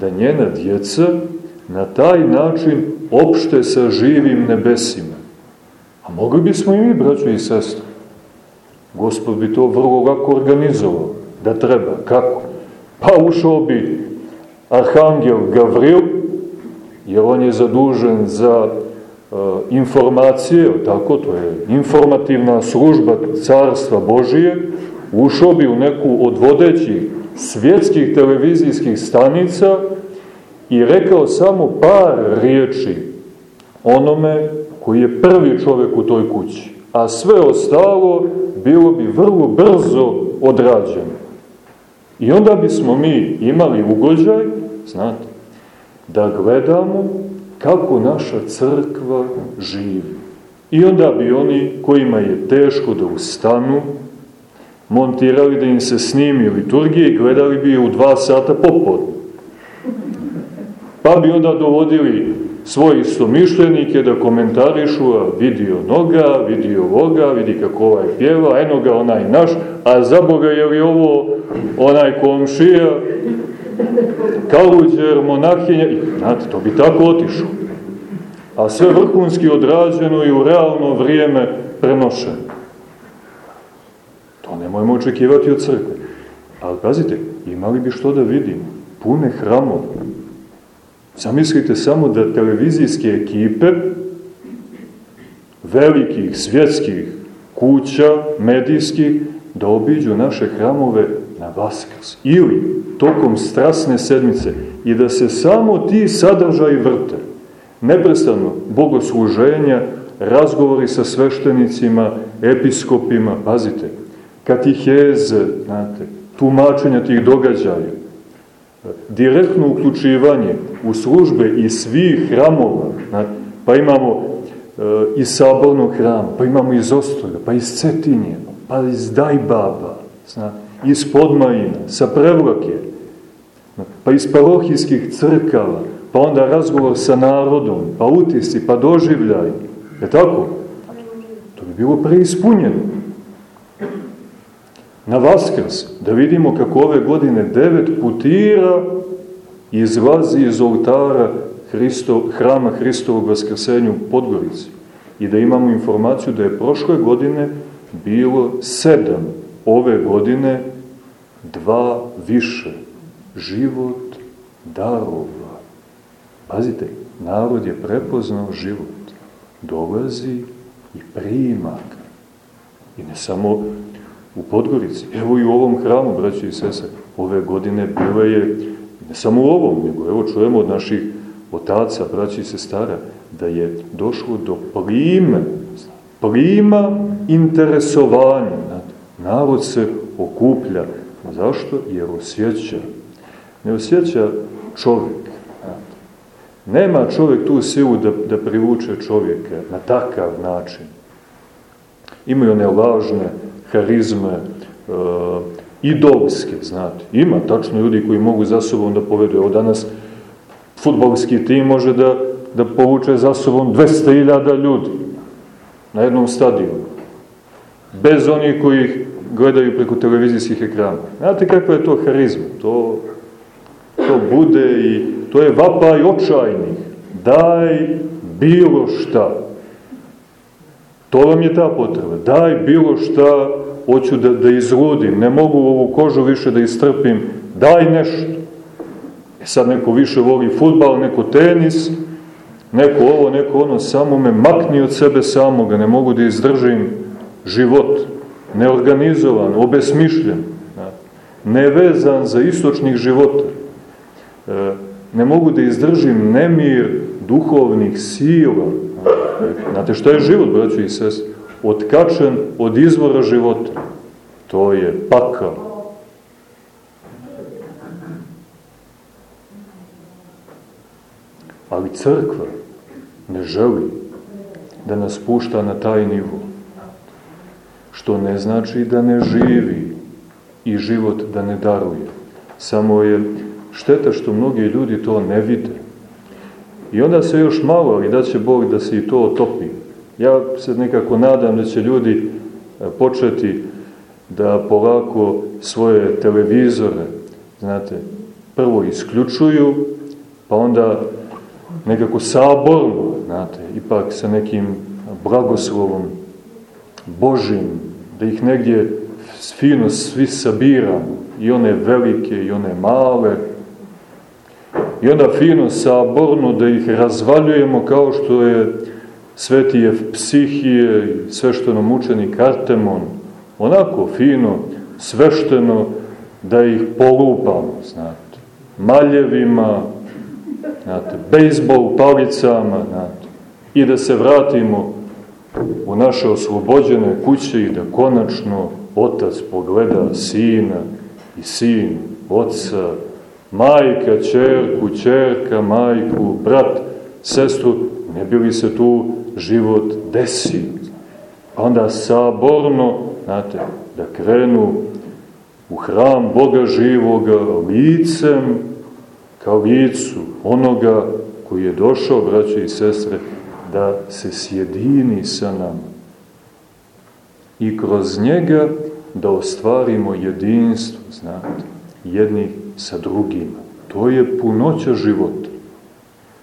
da njena djeca na taj način opšte sa živim nebesima. A mogli bismo i mi, braćo i sestre. Gospod bi to vrlo lako organizovao. Da treba. Kako? Pa ušao bi Arhangel Gavril, jer on je zadužen za uh, informacije, tako, to je informativna služba Carstva Božije, ušao bi u neku od vodećih svjetskih televizijskih stanica i rekao samo par riječi onome koji je prvi čovek u toj kući. A sve ostalo bilo bi vrlo brzo odrađeno. I onda bismo mi imali ugođaj, znate, da gledamo kako naša crkva živi. I onda bi oni kojima je teško da ustanu, montirali da im se snimi liturgije i gledali bi u dva sata popodne. Pa bi onda dovodili svoje istomišljenike da komentarišu, a vidio noga, vidio ovoga, vidi kako ovaj pjeva, eno ga onaj naš, a za Boga je li ovo onaj komšija, kaluđer, monahinja, znate, to bi tako otišlo. A sve vrhunski odrađeno i u realno vrijeme prenošeno. Nemojmo očekivati od crkve. Ali pazite, imali bi što da vidimo. Pune hramove. Zamislite samo da televizijske ekipe velikih svjetskih kuća, medijskih, da obiđu naše hramove na Vaskrs. Ili tokom strasne sedmice i da se samo ti sadržaji vrte. Neprestano bogosluženja, razgovori sa sveštenicima, episkopima, pazite, katiheze, znate, tumačenja tih događaja, direktno uključivanje u službe i svih hramova, znate, pa imamo e, iz sabornog hrama, pa imamo iz Ostroga, pa iz Cetinje, pa iz Dajbaba, znate, iz Podmajina, sa Prevlake, pa iz parohijskih crkava, pa onda razgovor sa narodom, pa utisi, pa doživljaj. Je tako? To bi bilo preispunjeno. Na Vaskrs, da vidimo kako ove godine devet putira izlazi iz oltara Hristo, hrama Hristovog Vaskrsenja u Podgorici i da imamo informaciju da je prošle godine bilo sedam, ove godine dva više. Život darova. Pazite, narod je prepoznao život. Dolazi i prima ga. I ne samo u Podgorici, evo i u ovom hramu, braći i sese, ove godine bile je, ne samo u ovom, nego evo čujemo od naših otaca, braći i sestara, da je došlo do plime, plima interesovanja. Narod se okuplja. Zašto? Jer osjeća. Ne osjeća čovjek. Nema čovjek tu silu da, da privuče čovjeka na takav način. Imaju one lažne harizme, e, idolske, znate. Ima tačno ljudi koji mogu za sobom da povedu. Evo danas futbolski tim može da, da povuče za sobom 200.000 ljudi na jednom stadionu. Bez onih koji gledaju preko televizijskih ekrana. Znate kakva je to harizma? To, to bude i to je vapaj očajnih. Daj bilo šta. To vam je ta potreba. Daj bilo šta, hoću da, da izludim, ne mogu ovu kožu više da istrpim, daj nešto. E sad neko više voli futbal, neko tenis, neko ovo, neko ono, samo me makni od sebe samoga, ne mogu da izdržim život, neorganizovan, obesmišljen, nevezan za istočnih života. E, ne mogu da izdržim nemir duhovnih sila. Znate šta je život, braći i sest? Otkačen od izvora života. To je pakao. Ali crkva ne želi da nas pušta na taj nivo. Što ne znači da ne živi i život da ne daruje. Samo je šteta što mnogi ljudi to ne vide. I onda se još malo, ali da će Bog da se i to otopi. Ja se nekako nadam da će ljudi e, početi da polako svoje televizore, znate, prvo isključuju, pa onda nekako saborno, znate, ipak sa nekim blagoslovom Božim, da ih negdje fino svi sabiramo, i one velike i one male, i onda fino saborno da ih razvaljujemo kao što je sveti psihije i svešteno mučenik Artemon, onako fino, svešteno da ih polupamo, znate, maljevima, znate, bejsbol palicama, znate, i da se vratimo u naše oslobođene kuće i da konačno otac pogleda sina i sin oca, majka, čerku, čerka, majku, brat, sestru, ne bi li se tu život desi? Pa onda saborno, znate, da krenu u hram Boga živoga licem ka licu onoga koji je došao, braće i sestre, da se sjedini sa nama. I kroz njega da ostvarimo jedinstvo, znate, jednih sa drugima. To je punoća života.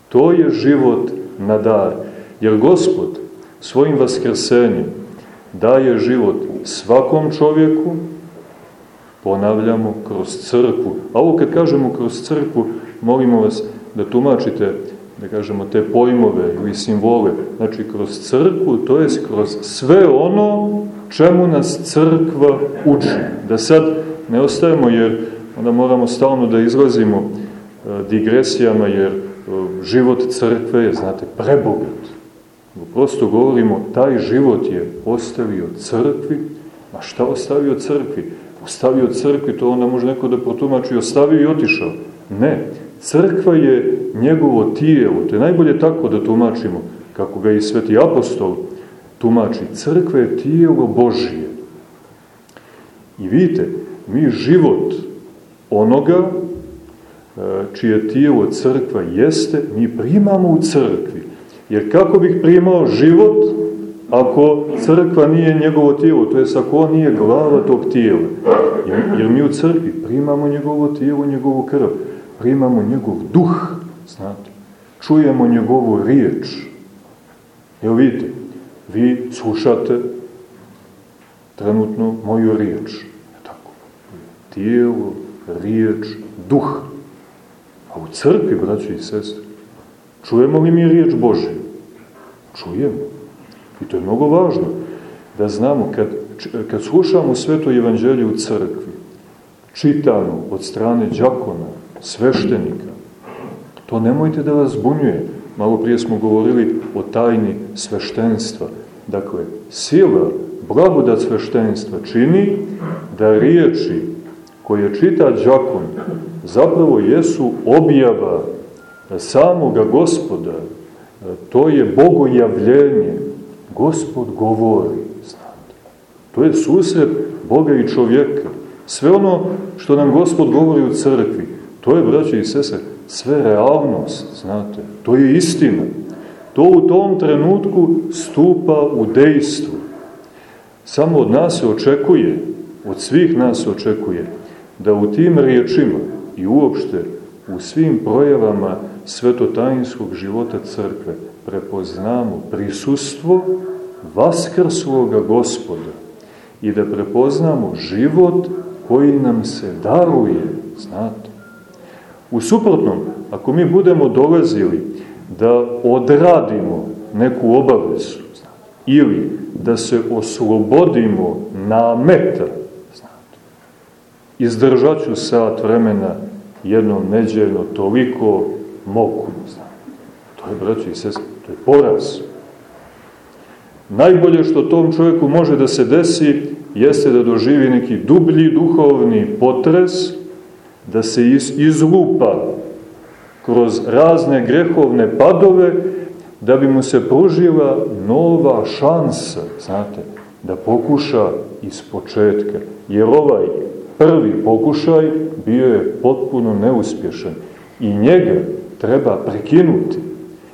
To je život na dar. Jer Gospod svojim vaskrsenjem daje život svakom čovjeku, ponavljamo, kroz crkvu. A ovo kad kažemo kroz crkvu, molimo vas da tumačite, da kažemo, te pojmove ili simbole. Znači, kroz crkvu, to je kroz sve ono čemu nas crkva uči. Da sad ne ostajemo, jer onda moramo stalno da izlazimo e, digresijama, jer e, život crkve je, znate, prebogat. Prosto govorimo, taj život je ostavio crkvi, a šta ostavio crkvi? Ostavio crkvi, to onda može neko da protumači, ostavio i otišao. Ne, crkva je njegovo tijelo, to je najbolje tako da tumačimo, kako ga i sveti apostol tumači. Crkva je tijelo Božije. I vidite, mi život onoga e, čije tijelo crkva jeste, mi primamo u crkvi. Jer kako bih primao život ako crkva nije njegovo tijelo, to je ako on nije glava tog tijela. Jer, jer mi u crkvi primamo njegovo tijelo, njegovu krv, primamo njegov duh, znate, čujemo njegovu riječ. Evo vidite, vi slušate trenutno moju riječ. Tijelo, riječ, duh. A u crkvi, braći i sestri, čujemo li mi riječ Božiju? Čujemo. I to je mnogo važno da znamo kad, kad slušamo sveto evanđelje u crkvi, čitano od strane džakona, sveštenika, to nemojte da vas zbunjuje. malo prije smo govorili o tajni sveštenstva. Dakle, sila, blagodat sveštenstva čini da riječi koje čita džakon zapravo jesu objava samoga gospoda. To je bogojavljenje. Gospod govori, znate. To je susret Boga i čovjeka. Sve ono što nam Gospod govori u crkvi, to je, braće i sese, sve realnost, znate. To je istina. To u tom trenutku stupa u dejstvo. Samo od nas se očekuje, od svih nas se očekuje, da u tim riječima i uopšte u svim projavama svetotajinskog života crkve prepoznamo prisustvo vaskrsloga gospoda i da prepoznamo život koji nam se daruje, znate. U suprotnom, ako mi budemo dolazili da odradimo neku obavezu, ili da se oslobodimo nameta, izdržat ću sat vremena jednom neđeljno toliko mogu. To je, braći i sest, to je poraz. Najbolje što tom čovjeku može da se desi jeste da doživi neki dublji duhovni potres, da se izlupa kroz razne grehovne padove, da bi mu se pružila nova šansa, znate, da pokuša iz početka. Jer ovaj prvi pokušaj bio je potpuno neuspješan i njega treba prekinuti.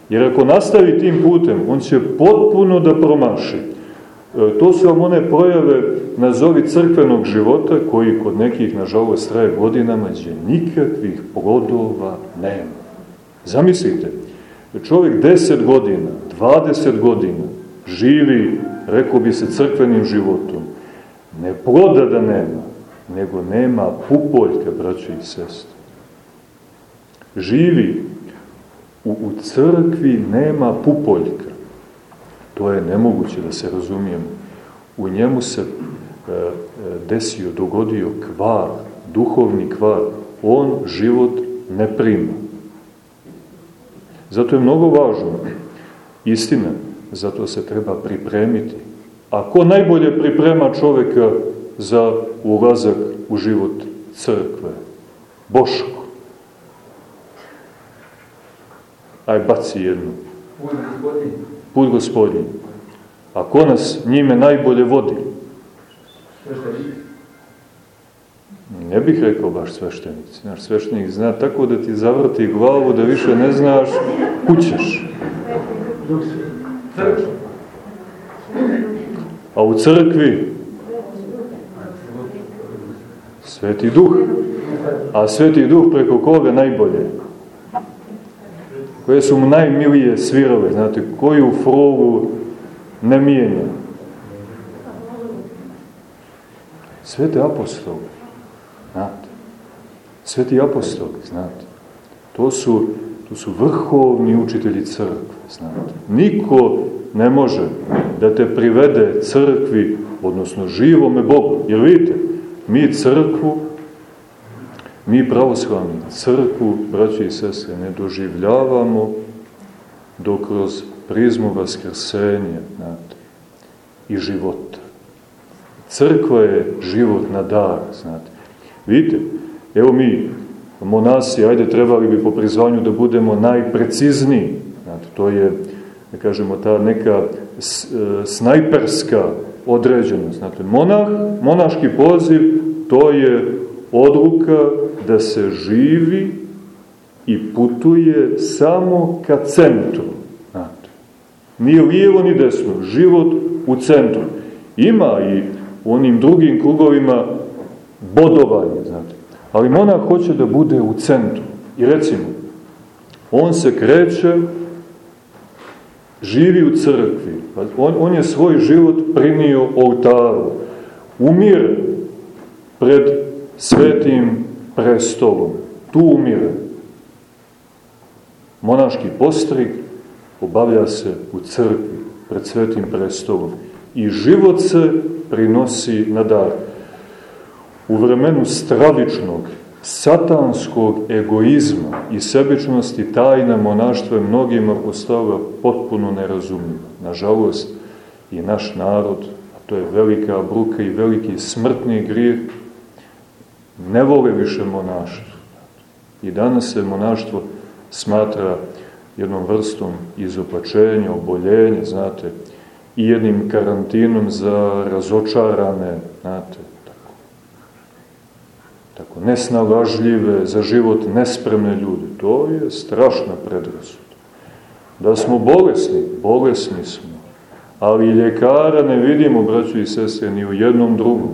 Jer ako nastavi tim putem, on će potpuno da promaši. E, to su vam one projave, nazovi crkvenog života, koji kod nekih, nažalost, traje godinama, gdje nikakvih plodova nema. Zamislite, čovjek 10 godina, 20 godina živi, rekao bi se, crkvenim životom. Ne ploda da nema, nego nema pupoljka, braće i sestre. Živi U, u crkvi nema pupoljka. To je nemoguće da se razumijemo. U njemu se e, e, desio, dogodio kvar, duhovni kvar. On život ne prima. Zato je mnogo važno, istina, zato se treba pripremiti. A ko najbolje priprema čoveka za ulazak u život crkve? Boško. Aj, baci jednu. Put gospodin. Put gospodin. A ko nas njime najbolje vodi? Ne bih rekao baš sveštenici. Naš sveštenik zna tako da ti zavrti glavu da više ne znaš kućeš. A u crkvi Sveti duh. A Sveti duh preko koga najbolje? koje su mu najmilije svirale, znate, koju frogu ne mijenja. Svete apostole, znate, sveti apostoli, znate, to su, to su vrhovni učitelji crkve, znate. Niko ne može da te privede crkvi, odnosno živome Bogu. Jer vidite, mi crkvu Mi pravoslavni crkvu, braći i sestre, ne doživljavamo dok kroz prizmu vaskrsenja znate, i života. Crkva je život na dar, znate. Vidite, evo mi, monasi, ajde, trebali bi po prizvanju da budemo najprecizniji. Znate, to je, da kažemo, ta neka e, snajperska određenost. Znate, monah, monaški poziv, to je odluka da se živi i putuje samo ka centru. Znate. Ni lijevo ni desno, život u centru. Ima i u onim drugim krugovima bodovanje, znate. Ali monah hoće da bude u centru. I recimo, on se kreće, živi u crkvi, on, on je svoj život primio oltaru, umire pred svetim prestolom. Tu umire. Monaški postrig obavlja se u crkvi pred svetim prestolom i život se prinosi na dar. U vremenu stravičnog satanskog egoizma i sebičnosti tajna monaštva je mnogima postala potpuno nerazumljiva. Nažalost, i naš narod, a to je velika bruka i veliki smrtni grijeh, ne vole više monaštvo. I danas se monaštvo smatra jednom vrstom izopačenja, oboljenja, znate, i jednim karantinom za razočarane, znate, tako, nesnalažljive, za život nespremne ljude. To je strašna predrasuda. Da smo bolesni, bolesni smo, ali ljekara ne vidimo, braću i sestre, ni u jednom drugom.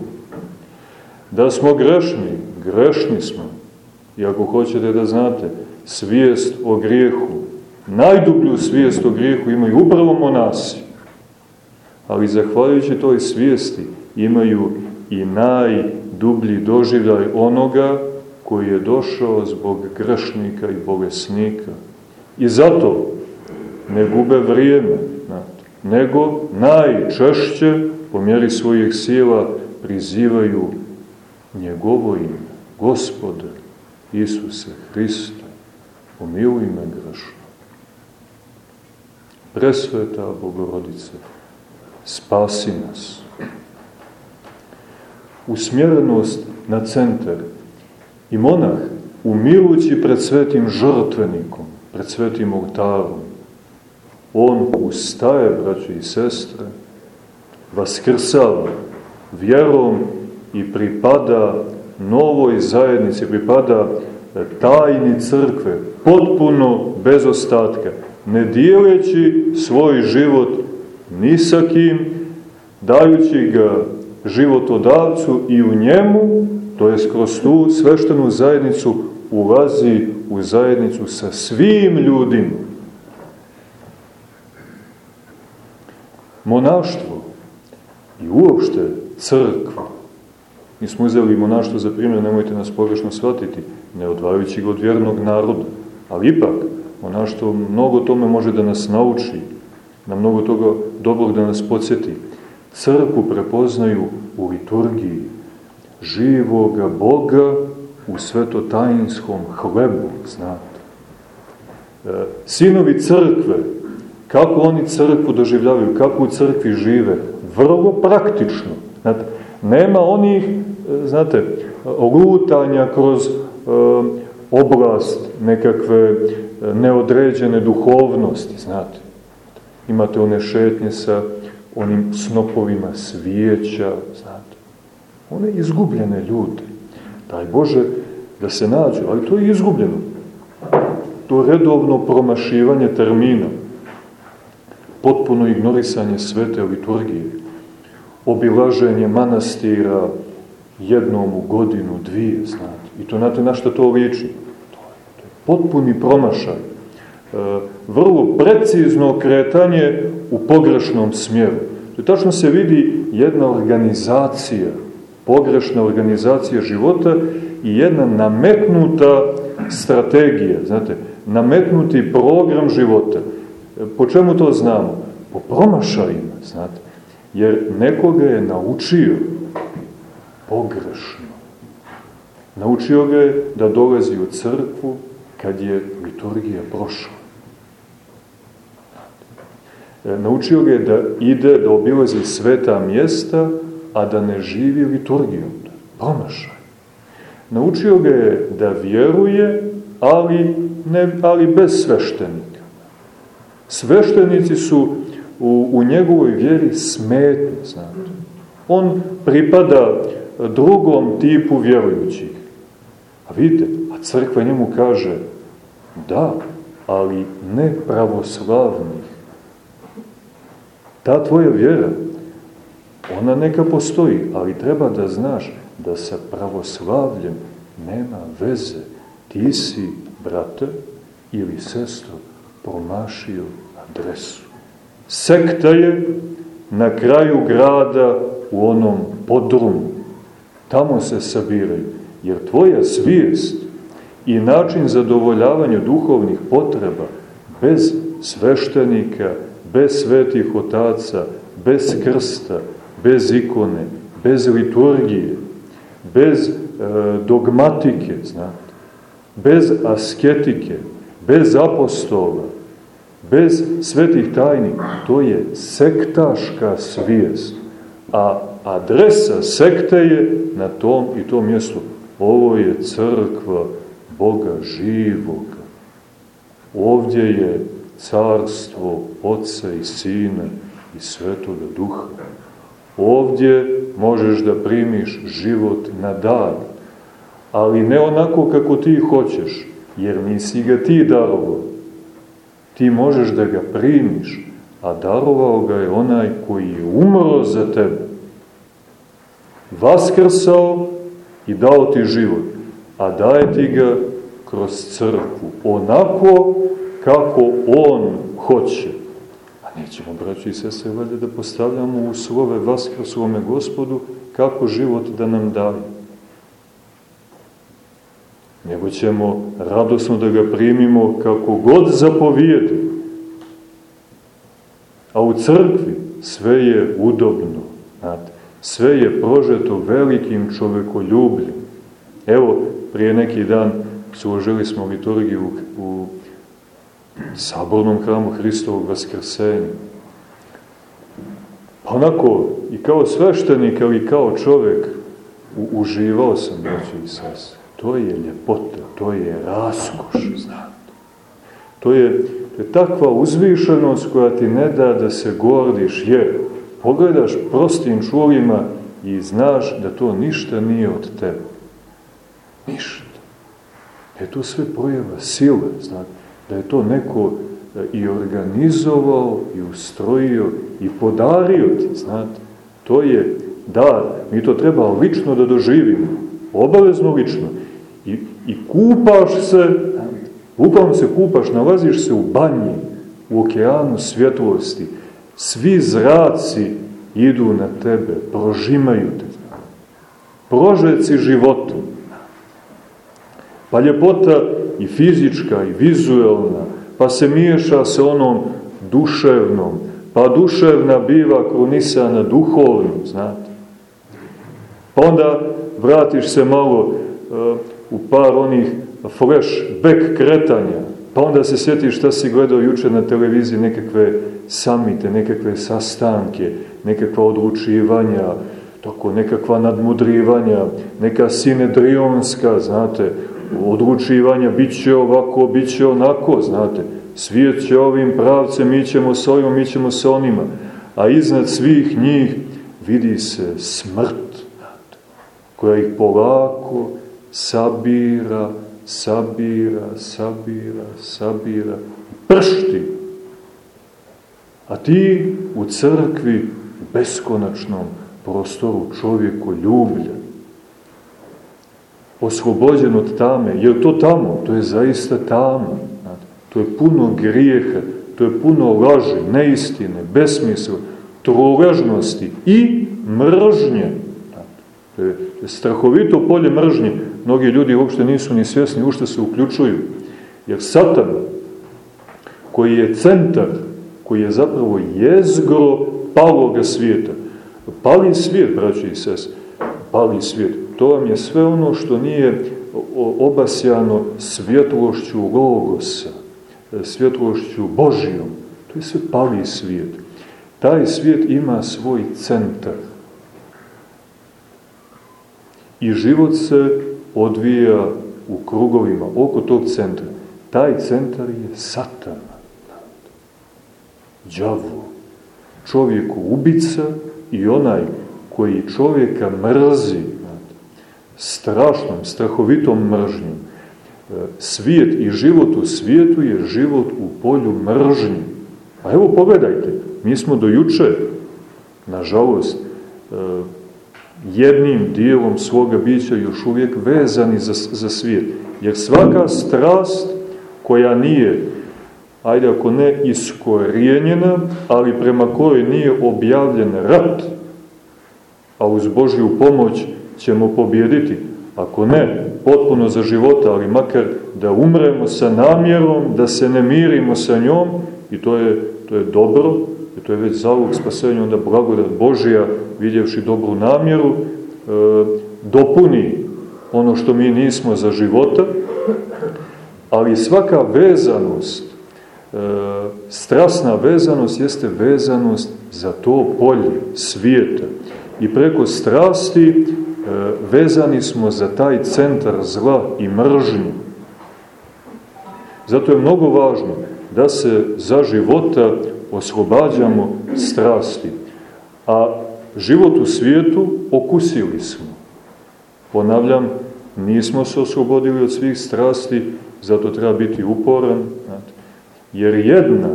Da smo grešni, grešni smo. I ako hoćete da znate, svijest o grijehu, najdublju svijest o grijehu imaju upravo monasi ali zahvaljujući toj svijesti imaju i najdublji doživljaj onoga koji je došao zbog grešnika i bolesnika. I zato ne gube vrijeme, nego najčešće, po mjeri svojih sila, prizivaju njegovo ime, Gospode Isuse Hriste, pomiluj me grešno. Presveta Bogorodice, spasi nas. Usmjerenost na centar. I monah umirujući pred svetim žrtvenikom, pred svetim oltarom, on ustaje, braći i sestre, vaskrsava vjerom i pripada novoj zajednici, pripada tajni crkve, potpuno bez ostatka, ne dijeleći svoj život ni sa kim, dajući ga životodavcu i u njemu, to je kroz tu sveštenu zajednicu, ulazi u zajednicu sa svim ljudima. Monaštvo i uopšte crkva. Mi smo uzeli monaštvo za primjer, nemojte nas pogrešno shvatiti, ne odvajajući ga od vjernog naroda. Ali ipak, monaštvo mnogo tome može da nas nauči, na mnogo toga dobrog da nas podsjeti. Crku prepoznaju u liturgiji živoga Boga u svetotajinskom hlebu, znate. E, sinovi crkve, kako oni crkvu doživljavaju, kako u crkvi žive, vrlo praktično. Znate, nema onih, e, znate, lutanja kroz e, oblast nekakve neodređene duhovnosti, znate imate one šetnje sa onim snopovima svijeća, znate. One izgubljene ljude. Daj Bože da se nađu, ali to je izgubljeno. To redovno promašivanje termina, potpuno ignorisanje svete liturgije, obilaženje manastira jednom u godinu, dvije, znate. I to znate na što to liči. To je potpuni promašaj vrlo precizno kretanje u pogrešnom smjeru. Tačno se vidi jedna organizacija, pogrešna organizacija života i jedna nametnuta strategija, znate, nametnuti program života. E, po čemu to znamo? Po promašajima, znate. Jer nekoga je naučio pogrešno. Naučio ga je da dolazi u crkvu kad je liturgija prošla. E, naučio ga je da ide, da obilazi sveta mjesta, a da ne živi liturgijom. Promašaj. Naučio ga je da vjeruje, ali, ne, ali bez sveštenika. Sveštenici su u, u njegovoj vjeri smetni, znate. On pripada drugom tipu vjerujućih. A vidite, a crkva njemu kaže, da, ali ne pravoslavnih. Ta tvoja vjera, ona neka postoji, ali treba da znaš da sa pravoslavljem nema veze. Ti si, brate ili sestro, promašio adresu. Sekta je na kraju grada u onom podrumu. Tamo se sabiraju, jer tvoja svijest i način zadovoljavanja duhovnih potreba bez sveštenika, bez svetih otaca, bez krsta, bez ikone, bez liturgije, bez dogmatike, znate, bez asketike, bez apostola, bez svetih tajni, to je sektaška svijest. A adresa sekte je na tom i tom mjestu. Ovo je crkva Boga živoga. Ovdje je carstvo Otca i Sina i Svetoga Duha. Ovdje možeš da primiš život na dar, ali ne onako kako ti hoćeš, jer nisi ga ti darovao. Ti možeš da ga primiš, a darovao ga je onaj koji je umro za tebe. Vaskrsao i dao ti život, a daje ti ga kroz crkvu, onako kako on hoće. A nećemo, braći i sese, valjda da postavljamo uslove Vaskrslome gospodu kako život da nam daje. Nego ćemo radosno da ga primimo kako god zapovijedi. A u crkvi sve je udobno, znate, sve je prožeto velikim čovekoljubljem. Evo, prije neki dan složili smo liturgiju u, u sabornom hramu Hristovog Vaskrsenja. Pa onako, i kao sveštenik, ali i kao čovek, u, uživao sam, braći i sese. To je ljepota, to je raskoš, znate. To je, to je takva uzvišenost koja ti ne da da se gordiš, jer pogledaš prostim čulima i znaš da to ništa nije od tebe. Ništa. Je to sve projeva sile, znate. Da je to neko e, i organizovao, i ustrojio, i podario ti, znate. To je dar. Mi to treba lično da doživimo. Obavezno lično. I, i kupaš se, bukvalno se kupaš, nalaziš se u banji, u okeanu svjetlosti. Svi zraci idu na tebe, prožimaju te. Prožeci životom. Pa ljepota i fizička i vizuelna, pa se miješa sa onom duševnom, pa duševna biva krunisana duhovnom, znate. Pa onda vratiš se malo uh, u par onih back kretanja, pa onda se sjetiš šta si gledao juče na televiziji, nekakve samite, nekakve sastanke, nekakva odlučivanja, tako nekakva nadmudrivanja, neka sinedrionska, znate, odlučivanja, bit će ovako, bit će onako, znate, svijet će ovim pravcem, mi ćemo s ovim, mi ćemo sa onima, a iznad svih njih vidi se smrt, znate, koja ih polako sabira, sabira, sabira, sabira, pršti. A ti u crkvi beskonačnom prostoru čovjeko ljublja, oslobođen od tame, jer to tamo, to je zaista tamo, to je puno grijeha, to je puno laži, neistine, besmisla, troležnosti i mržnje. To je, to je strahovito polje mržnje. Mnogi ljudi uopšte nisu ni svjesni u što se uključuju. Jer Satan, koji je centar, koji je zapravo jezgro paloga svijeta, pali svijet, braći i sest, pali svijet, to vam je sve ono što nije obasjano svjetlošću Logosa, svjetlošću Božijom. To je sve pali svijet. Taj svijet ima svoj centar. I život se odvija u krugovima oko tog centra. Taj centar je satan. Đavo. Čovjeku ubica i onaj koji čovjeka mrzi strašnom, strahovitom mržnjom. E, svijet i život u svijetu je život u polju mržnje. A evo pogledajte, mi smo do juče, nažalost, e, jednim dijelom svoga bića još uvijek vezani za, za svijet. Jer svaka strast koja nije, ajde ako ne iskorijenjena, ali prema kojoj nije objavljen rat, a uz Božju pomoć ćemo pobjediti. Ako ne, potpuno za života, ali makar da umremo sa namjerom, da se ne mirimo sa njom, i to je, to je dobro, i to je već zalog spasenja, onda blagodat Božija, vidjevši dobru namjeru, e, dopuni ono što mi nismo za života, ali svaka vezanost, e, strasna vezanost jeste vezanost za to polje svijeta. I preko strasti vezani smo za taj centar zla i mržnje. Zato je mnogo važno da se za života oslobađamo strasti. A život u svijetu okusili smo. Ponavljam, nismo se oslobodili od svih strasti, zato treba biti uporan. Jer jedna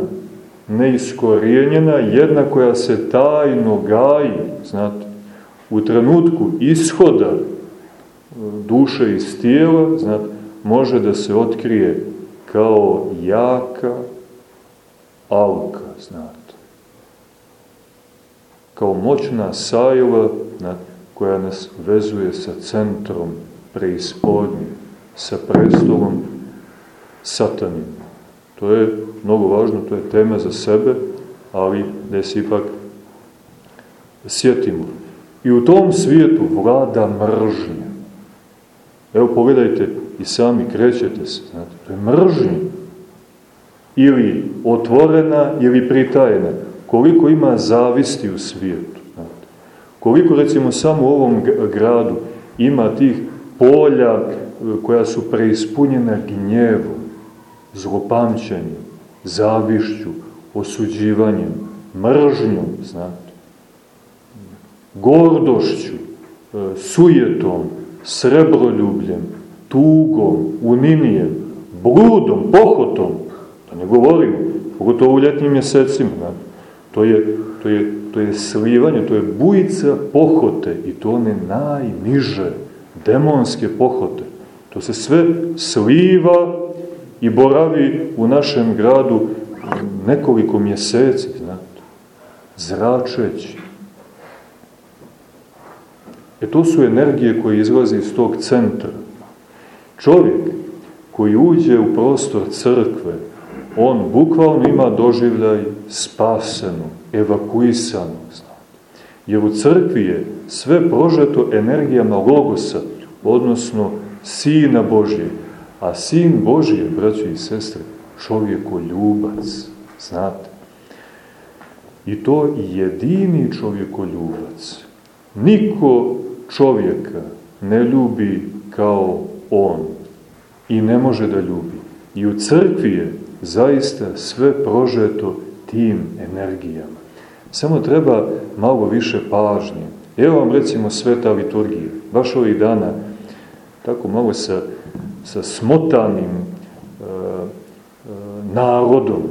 neiskorijenjena, jedna koja se tajno gaji, znate, u trenutku ishoda e, duše iz tijela, znate, može da se otkrije kao jaka alka, znate. Kao moćna sajla znate, koja nas vezuje sa centrom preispodnje, sa prestolom satanim. To je mnogo važno, to je tema za sebe, ali da se ipak sjetimo. I u tom svijetu vlada mržnja. Evo pogledajte i sami krećete se, znate, to je mržnja. Ili otvorena ili pritajena. Koliko ima zavisti u svijetu. Znate. Koliko recimo samo u ovom gradu ima tih polja e, koja su preispunjena gnjevom, zlopamćenjem, zavišću, osuđivanjem, mržnjom, znate, gordošću, e, sujetom, srebroljubljem, tugom, uninijem, bludom, pohotom, da ne govorimo, pogotovo u ljetnim mjesecima, znate, to je, to, je, to je slivanje, to je bujica pohote i to one najniže, demonske pohote. To se sve sliva i boravi u našem gradu nekoliko mjeseci, znate, zračeći. E to su energije koje izlaze iz tog centra. Čovjek koji uđe u prostor crkve, on bukvalno ima doživljaj spaseno, evakuisano. Jer u crkvi je sve prožeto energijama Logosa, odnosno Sina Božije. A Sin Božije, braći i sestre, čovjeko ljubac, znate. I to jedini čovjekoljubac. Niko čovjeka ne ljubi kao on i ne može da ljubi. I u crkvi je zaista sve prožeto tim energijama. Samo treba malo više pažnje. Evo vam recimo sveta liturgija. Baš ovih dana tako malo sa, sa smotanim e, e, narodom.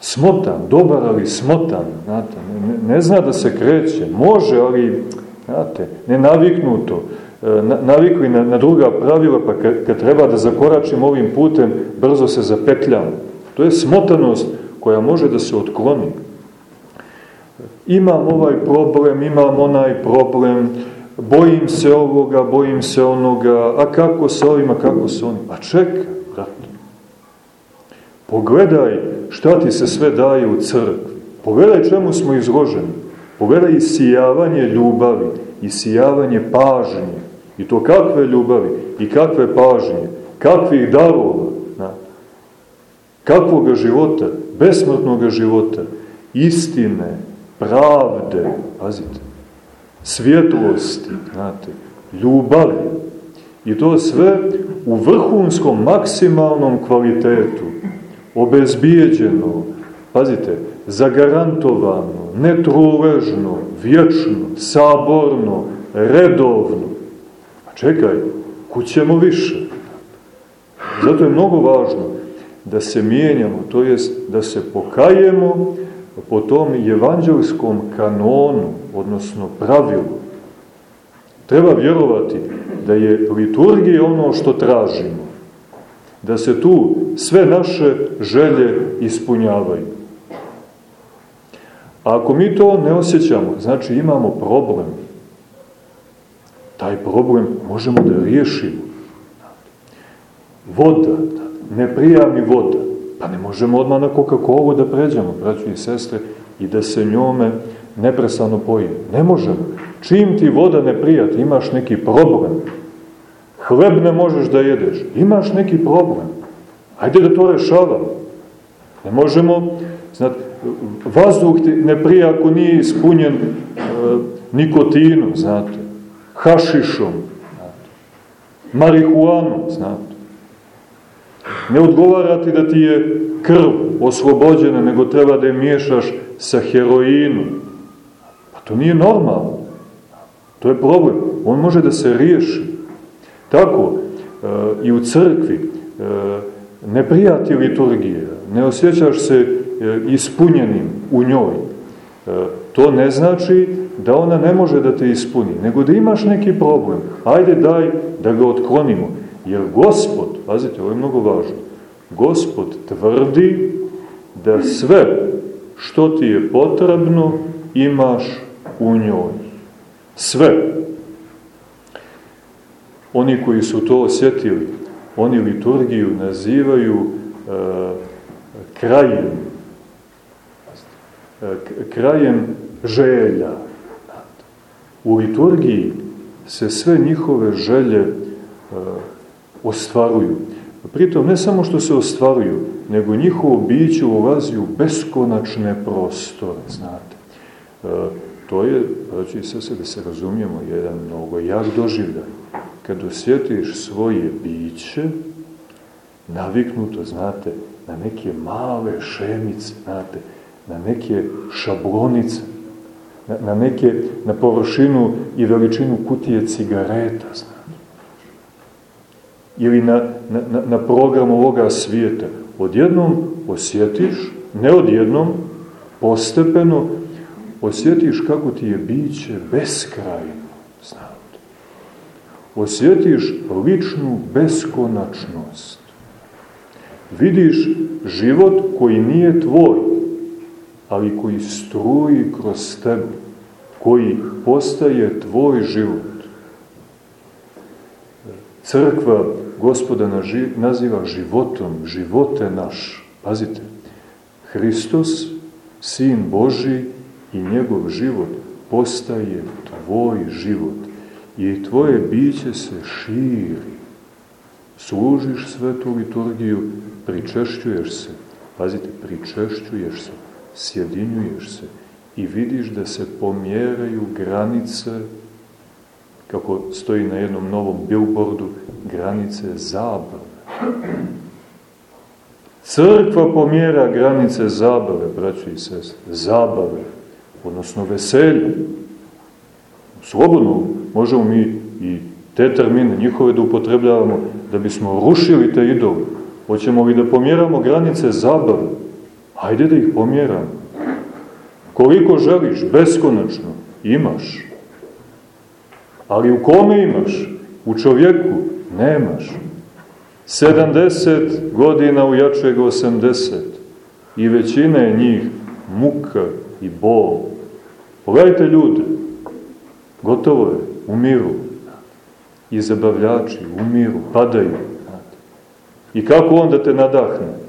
Smotan, dobar ali smotan. Znate, ne, ne zna da se kreće. Može, ali znate, nenaviknuto. E, navikli na, na druga pravila, pa kad, kad treba da zakoračim ovim putem, brzo se zapetljam. To je smotanost koja može da se otkloni. Imam ovaj problem, imam onaj problem, bojim se ovoga, bojim se onoga, a kako sa ovima, kako sa onim. A čekaj, brate. Pogledaj šta ti se sve daje u crkvi. Pogledaj čemu smo izloženi. Pogledaj isijavanje ljubavi, isijavanje pažnje. I to kakve ljubavi i kakve pažnje, kakvih darova, na, kakvog života, besmrtnog života, istine, pravde, pazite, svjetlosti, znate, ljubavi. I to sve u vrhunskom, maksimalnom kvalitetu, obezbijeđeno, pazite, zagarantovano, netruležno, vječno, saborno, redovno. A čekaj, kućemo više. Zato je mnogo važno da se mijenjamo, to jest da se pokajemo po tom evanđelskom kanonu, odnosno pravilu. Treba vjerovati da je liturgija ono što tražimo, da se tu sve naše želje ispunjavaju. A ako mi to ne osjećamo, znači imamo problem. Taj problem možemo da riješimo. Voda, ne prijavni voda. Pa ne možemo odmah na Coca-Cola da pređemo, braću i sestre, i da se njome neprestano pojimo. Ne možemo. Čim ti voda ne prijati, imaš neki problem. hleb ne možeš da jedeš, imaš neki problem, ajde da to rešavamo. Ne možemo, znate, vazduh ne prija ako nije ispunjen e, nikotinom, znate, hašišom, znate, marihuanom, znate. Ne odgovara ti da ti je krv oslobođena, nego treba da je miješaš sa heroinom. Pa to nije normalno. To je problem. On može da se riješi. Tako, e, i u crkvi e, ne prijati liturgije, ne osjećaš se ispunjenim u njoj. To ne znači da ona ne može da te ispuni, nego da imaš neki problem. Ajde daj da ga otklonimo. Jer Gospod, pazite, ovo je mnogo važno, Gospod tvrdi da sve što ti je potrebno imaš u njoj. Sve. Oni koji su to osjetili, oni liturgiju nazivaju e, krajem, e, krajem želja. U liturgiji se sve njihove želje e, ostvaruju. Pritom ne samo što se ostvaruju, nego njihovo biće ulazi u beskonačne prostore, znate. E, to je, braći i sese, da se razumijemo, jedan mnogo jak doživljaj. Kad osjetiš svoje biće, naviknuto, znate, na neke male šemice, znate, na neke šablonice, na, na neke, na površinu i veličinu kutije cigareta, znate ili na, na, na program ovoga svijeta. Odjednom osjetiš, ne odjednom, postepeno, osjetiš kako ti je biće beskrajno, znate. Osjetiš ličnu beskonačnost. Vidiš život koji nije tvoj, ali koji struji kroz tebe, koji postaje tvoj život. Crkva gospoda naziva životom, živote naš. Pazite, Hristos, Sin Boži i njegov život postaje tvoj život i tvoje biće se širi. Služiš svetu liturgiju, pričešćuješ se, pazite, pričešćuješ se, sjedinjuješ se i vidiš da se pomjeraju granice kako stoji na jednom novom billboardu, granice zabave. Crkva pomjera granice zabave, braći i sestre, zabave, odnosno veselje. Slobodno možemo mi i te termine njihove da upotrebljavamo da bismo rušili te idole. Hoćemo li da pomjeramo granice zabave? Hajde da ih pomjeramo. Koliko želiš, beskonačno, imaš. Ali u kome imaš? U čovjeku nemaš. 70 godina u jačeg 80 i većina je njih muka i bol. Pogledajte ljude, gotovo je, umiru. I zabavljači umiru, padaju. I kako onda te nadahne?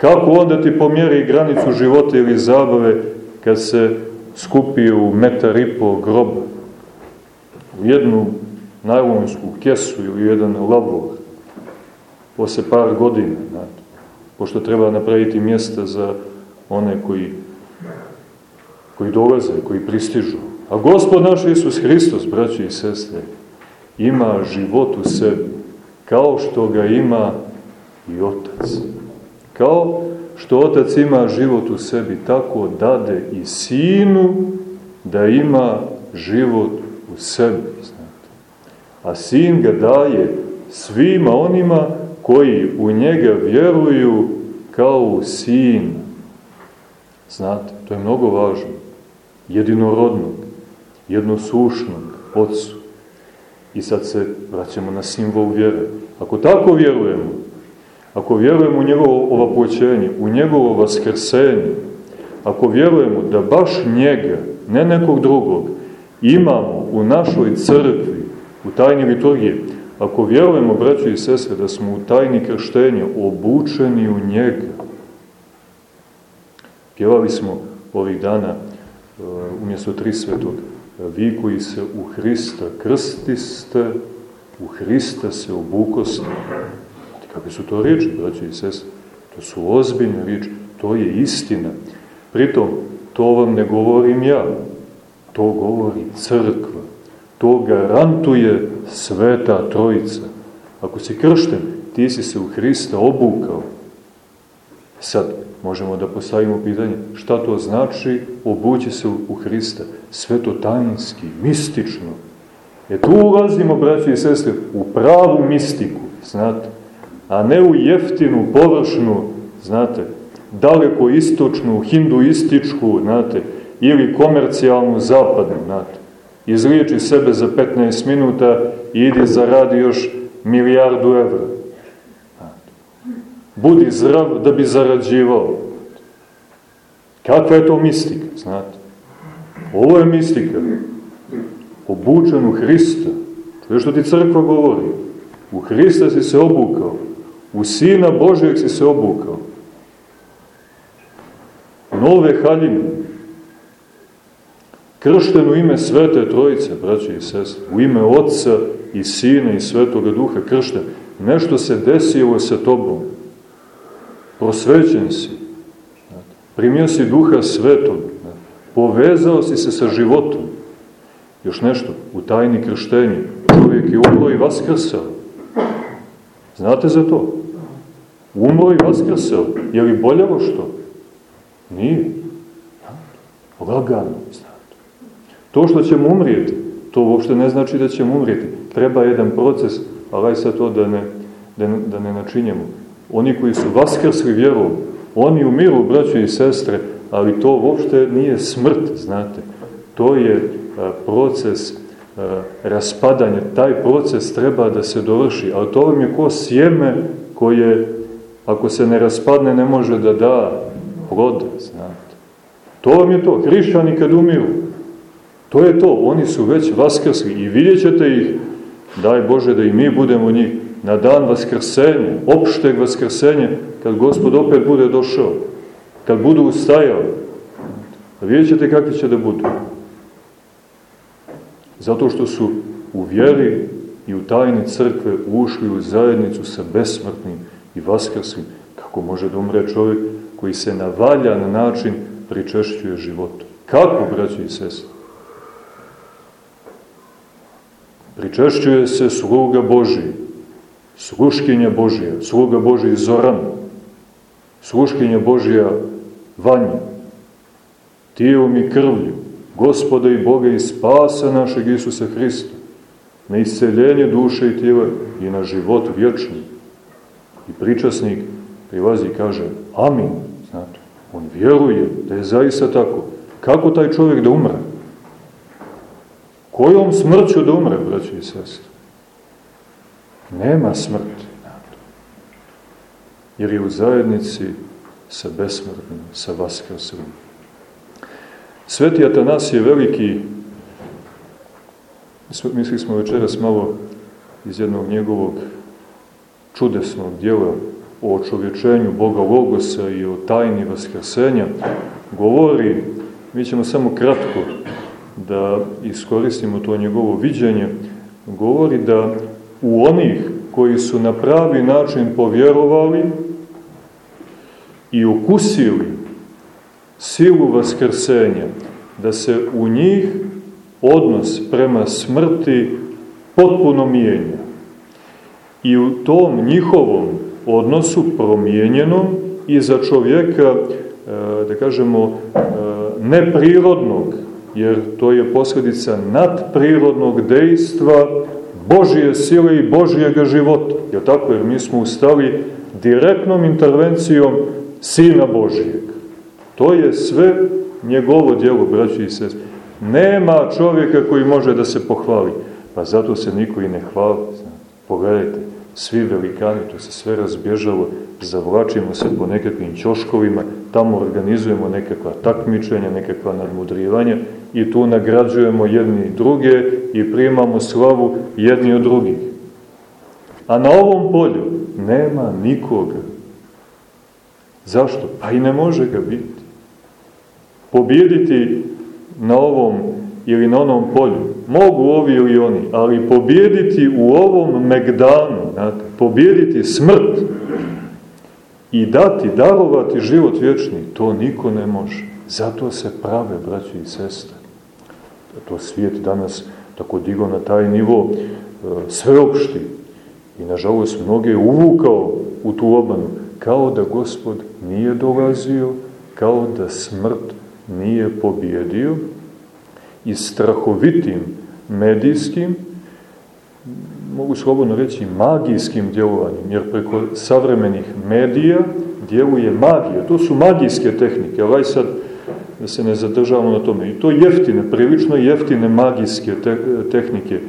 Kako onda ti pomjeri granicu života ili zabave kad se skupi u metar i po groba? u jednu najlonsku kesu ili jedan labor posle par godina, znate, pošto treba napraviti mjesta za one koji, koji dolaze, koji pristižu. A gospod naš Isus Hristos, braći i sestre, ima život u sebi, kao što ga ima i Otac. Kao što Otac ima život u sebi, tako dade i Sinu da ima život u sebi, znate. A sin ga daje svima onima koji u njega vjeruju kao u sin. Znate, to je mnogo važno. Jedinorodnog, jednosušnog ocu. I sad se vraćamo na simbol vjere. Ako tako vjerujemo, ako vjerujemo u njegovo ovapoćenje, u njegovo vaskrsenje, ako vjerujemo da baš njega, ne nekog drugog, imamo u našoj crkvi, u tajni liturgije, ako vjerujemo, braći i sestre, da smo u tajni krštenja obučeni u njega, pjevali smo ovih dana uh, umjesto tri svetog, vi koji se u Hrista krstiste, u Hrista se obukosti. Kakve su to riječi, braći i sest? To su ozbiljne riječi, to je istina. Pritom, to vam ne govorim ja, to govori crkva. To garantuje sveta trojica. Ako si kršten, ti si se u Hrista obukao. Sad, možemo da postavimo pitanje šta to znači obući se u Hrista. Sveto tajinski, mistično. E tu ulazimo, braći i sestre, u pravu mistiku, znate, a ne u jeftinu, površnu, znate, daleko istočnu, hinduističku, znate, ili komercijalnu zapadnu, znate. Izliječi sebe za 15 minuta i ide zaradi još milijardu evra. Budi zdrav da bi zarađivao. Kakva je to mistika, znate? Ovo je mistika. Obučen u Hrista. je što ti crkva govori. U Hrista si se obukao. U Sina Božijeg si se obukao. Nove haljine. Kršten u ime Svete Trojice, braće i sestre. U ime Otca i Sina i Svetoga Duha kršten. Nešto se desilo sa tobom. Prosvećen si. Primio si Duha Svetog. Povezao si se sa životom. Još nešto, u tajni krštenja. Čovjek je umro i vaskrsao. Znate za to? Umro i vaskrsao. Je li boljavo što? Nije. Lagano. To što ćemo umrijeti, to uopšte ne znači da ćemo umrijeti. Treba jedan proces, ali aj sad to da ne, da, ne, da ne načinjemo. Oni koji su vaskrsli vjerom, oni umiru, braće i sestre, ali to uopšte nije smrt, znate. To je a, proces a, raspadanja. Taj proces treba da se dovrši, ali to vam je ko sjeme koje, ako se ne raspadne, ne može da da plode, znate. To vam je to. Hrišćani kad umiru, to je to. Oni su već vaskrsli i vidjet ćete ih, daj Bože da i mi budemo njih, na dan vaskrsenja, opšteg vaskrsenja, kad Gospod opet bude došao, kad budu ustajali, vidjet ćete kakvi će da budu. Zato što su u vjeri i u tajni crkve ušli u zajednicu sa besmrtnim i vaskrslim. Kako može da umre čovjek koji se na valjan način pričešćuje životu? Kako, braći i sestri? Pričešćuje se sluga Božiji, sluškinja Božija, sluga Božiji Zoran, sluškinja Božija Vanja, tijelom i krvlju, gospoda i Boga i spasa našeg Isusa Hrista, na isceljenje duše i tijela i na život vječni. I pričasnik prilazi i kaže Amin. Znate, on vjeruje da je zaista tako. Kako taj čovjek da umre? Kojom smrću da umre, braći i sestri? Nema smrti. Jer je u zajednici sa besmrtnim, sa vaskrsom. Sveti Atanas je veliki, mislili smo večeras malo iz jednog njegovog čudesnog dijela o čovječenju Boga Logosa i o tajni vaskrsenja, govori, mi ćemo samo kratko da iskoristimo to njegovo viđenje, govori da u onih koji su na pravi način povjerovali i ukusili silu vaskrsenja, da se u njih odnos prema smrti potpuno mijenja. I u tom njihovom odnosu promijenjenom i za čovjeka, e, da kažemo, e, neprirodnog, jer to je posljedica nadprirodnog dejstva Božije sile i Božijega života. Je tako? Jer mi smo ustali direktnom intervencijom Sina Božijeg. To je sve njegovo djelo, braći i sest. Nema čovjeka koji može da se pohvali. Pa zato se niko i ne hvali. Pogledajte, svi velikani, to se sve razbježalo, zavlačimo se po nekakvim ćoškovima, tamo organizujemo nekakva takmičenja, nekakva nadmudrivanja i tu nagrađujemo jedni druge i primamo slavu jedni od drugih. A na ovom polju nema nikoga. Zašto? Pa i ne može ga biti. Pobjediti na ovom ili na onom polju. Mogu ovi ili oni, ali pobjediti u ovom megdanu, znate, pobjediti smrt i dati, darovati život vječni, to niko ne može. Zato se prave, braći i sestre. To svijet danas tako digo na taj nivo e, sveopšti. I nažalost mnoge uvukao u tu obmanu, kao da gospod nije dolazio, kao da smrt nije pobjedio i strahovitim medijskim, mogu slobodno reći magijskim djelovanjem, jer preko savremenih medija djeluje magija. To su magijske tehnike, ovaj sad da se ne zadržavamo na tome. I to jeftine, prilično jeftine magijske te, tehnike, e,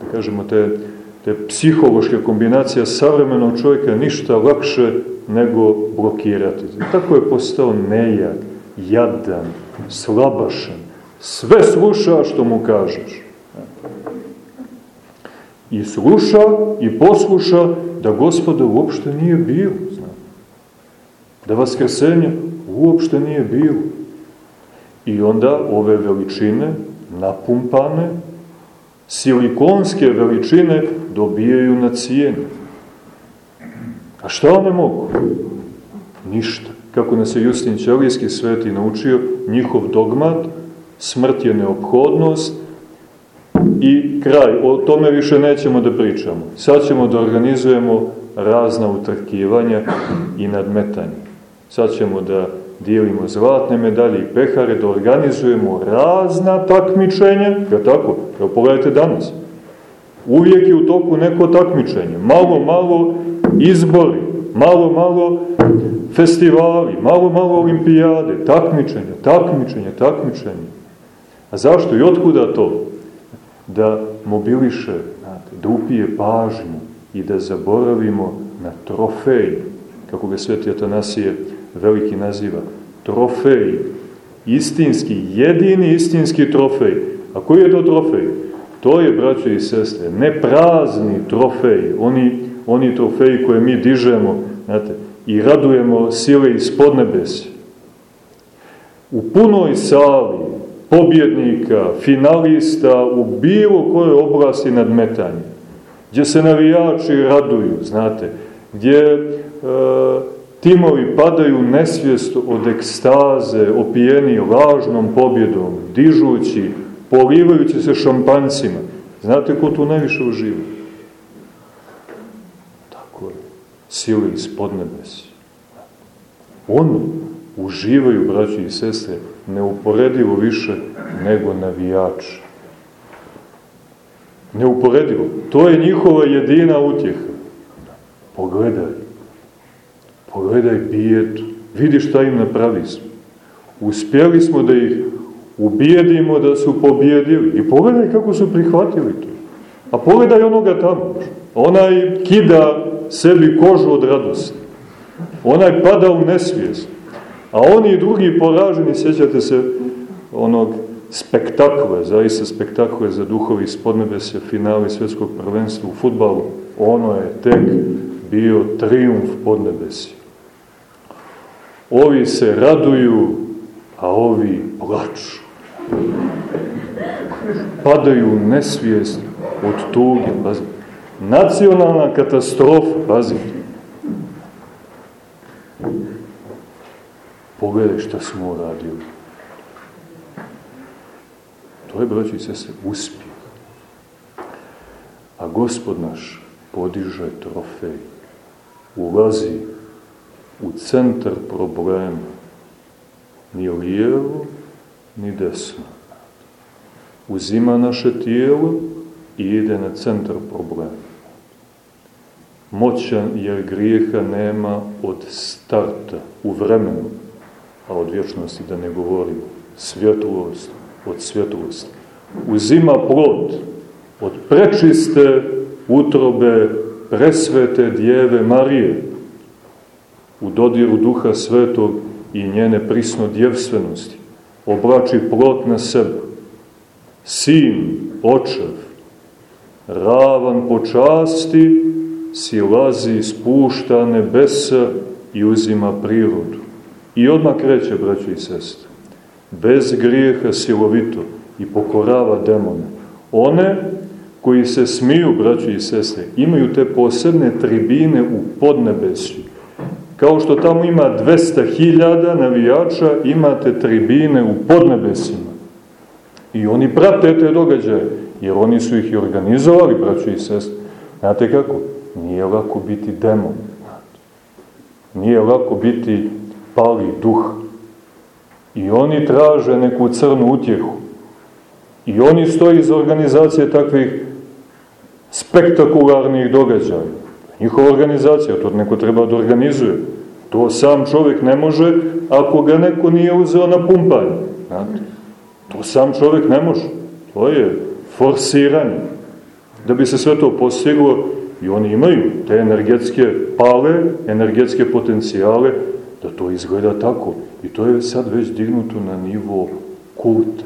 da kažemo te, te psihološke kombinacije savremenog čovjeka ništa lakše nego blokirati. Tako je postao nejak, jadan, slabašan. Sve sluša što mu kažeš. I sluša i posluša da gospoda uopšte nije bilo. Da vaskrsenja uopšte nije bilo. I onda ove veličine, napumpane, silikonske veličine dobijaju na cijenu. A šta one mogu? Ništa. Kako nas je Justin Ćelijski sveti naučio, njihov dogmat, smrt je neophodnost i kraj. O tome više nećemo da pričamo. Sad ćemo da organizujemo razna utrkivanja i nadmetanja. Sad ćemo da dijelimo zlatne medalje i pehare, da organizujemo razna takmičenja, ja tako, evo pogledajte danas. Uvijek je u toku neko takmičenje, malo, malo izbori, malo, malo festivali, malo, malo olimpijade, takmičenja, takmičenja, takmičenja. A zašto i otkuda to? Da mobiliše, znate, da upije pažnju i da zaboravimo na trofej, kako ga sveti Atanasije veliki naziva, trofej, istinski, jedini istinski trofej. A koji je to trofej? To je, braćo i sestre, ne prazni trofej, oni, oni trofeji koje mi dižemo, znate, i radujemo sile iz podnebesja. U punoj sali pobjednika, finalista u bilo kojoj oblasti nadmetanja, gdje se navijači raduju, znate, gdje e, Timovi padaju nesvijest od ekstaze, opijeni lažnom pobjedom, dižući, polivajući se šampancima. Znate ko tu najviše uživa? Tako je. Sile iz podnebesi. Oni uživaju, braći i sestre, neuporedivo više nego navijači. Neuporedivo. To je njihova jedina utjeha. Pogledaj Pogledaj bijedu, vidi šta im napravi smo. Uspjeli smo da ih ubijedimo da su pobjedili. I pogledaj kako su prihvatili to. A pogledaj onoga tamo. Onaj kida sebi kožu od radosti. Onaj pada u nesvijest. A oni drugi poraženi, sjećate se onog spektakle, zaista spektakle za duhovi iz podnebesja, finali svjetskog prvenstva u futbalu, ono je tek bio triumf podnebesja. Ovi se raduju, a ovi plaču. Padaju nesvijest od tuge, pazite. Nacionalna katastrofa, pazite. Pogledaj šta smo uradili. To je, braći se, se uspjeh. A gospod naš podiže trofej, ulazi u centar problema. Ni lijevo, ni desno. Uzima naše tijelo i ide na centar problema. Moćan jer grijeha nema od starta, u vremenu, a od vječnosti da ne govorimo. Svjetlost od svjetlosti. Uzima plod od prečiste utrobe presvete djeve Marije, u dodiru duha svetog i njene prisno djevstvenosti, oblači plot na sebe. Sin, očev, ravan po časti, silazi, spušta nebesa i uzima prirodu. I odmah kreće, braćo i sestre, bez grijeha silovito i pokorava demone. One koji se smiju, braći i sestre, imaju te posebne tribine u podnebesju. Kao što tamo ima 200.000 navijača, imate tribine u podnebesima. I oni prate te događaje, jer oni su ih i organizovali, braći i sestre. Znate kako? Nije lako biti demon. Nije lako biti pali duh. I oni traže neku crnu utjehu. I oni stoji iz organizacije takvih spektakularnih događaja. Njihova organizacija, to neko treba da organizuje. To sam čovjek ne može ako ga neko nije uzeo na pumpanje. To sam čovjek ne može. To je forsiranje. Da bi se sve to postiglo, i oni imaju te energetske pale, energetske potencijale, da to izgleda tako. I to je sad već dignuto na nivo kulta.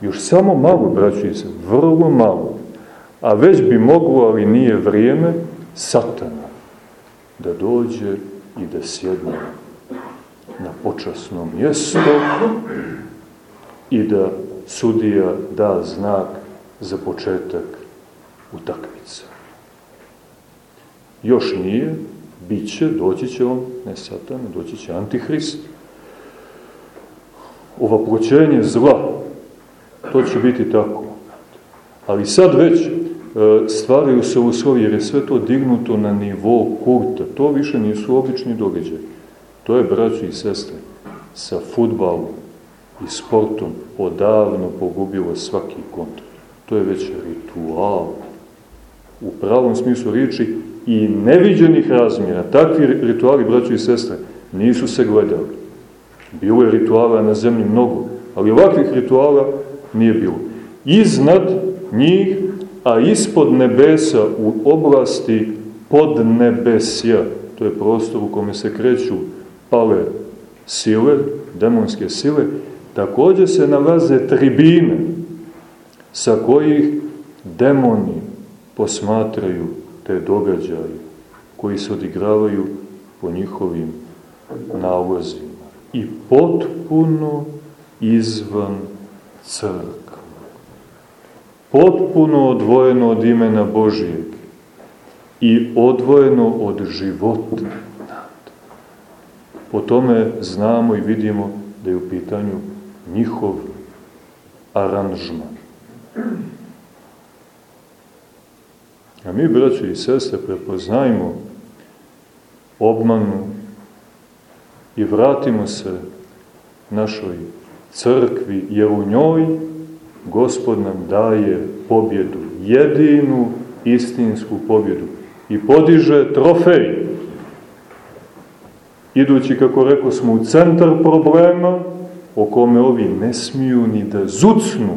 Još samo malo, braći se, vrlo malo, a već bi moglo, ali nije vrijeme, satana da dođe i da sjedne na počasno mjesto i da sudija da znak za početak utakmice. Još nije, bit će, doći će on, ne satan, doći će antihrist. Ovaploćenje zla, to će biti tako. Ali sad već e, stvaraju se uslovi, jer je sve to dignuto na nivo kulta. To više nisu obični događaj. To je, braći i sestre, sa futbalom i sportom odavno pogubilo svaki kontakt. To je već ritual. U pravom smislu riječi i neviđenih razmjera. Takvi rituali, braći i sestre, nisu se gledali. Bilo je rituala na zemlji mnogo, ali ovakvih rituala nije bilo. Iznad njih, a ispod nebesa u oblasti podnebesja, to je prostor u kome se kreću pale sile, demonske sile, takođe se nalaze tribine sa kojih demoni posmatraju te događaje koji se odigravaju po njihovim nalozima i potpuno izvan crkva. Potpuno odvojeno od imena Božijeg i odvojeno od života. Po tome znamo i vidimo da je u pitanju njihov aranžman. A mi, braće i sestre, prepoznajmo obmanu i vratimo se našoj crkvi, jer u njoj Gospod nam daje pobjedu, jedinu istinsku pobjedu i podiže trofej, idući, kako rekao smo, u centar problema, o kome ovi ne smiju ni da zucnu,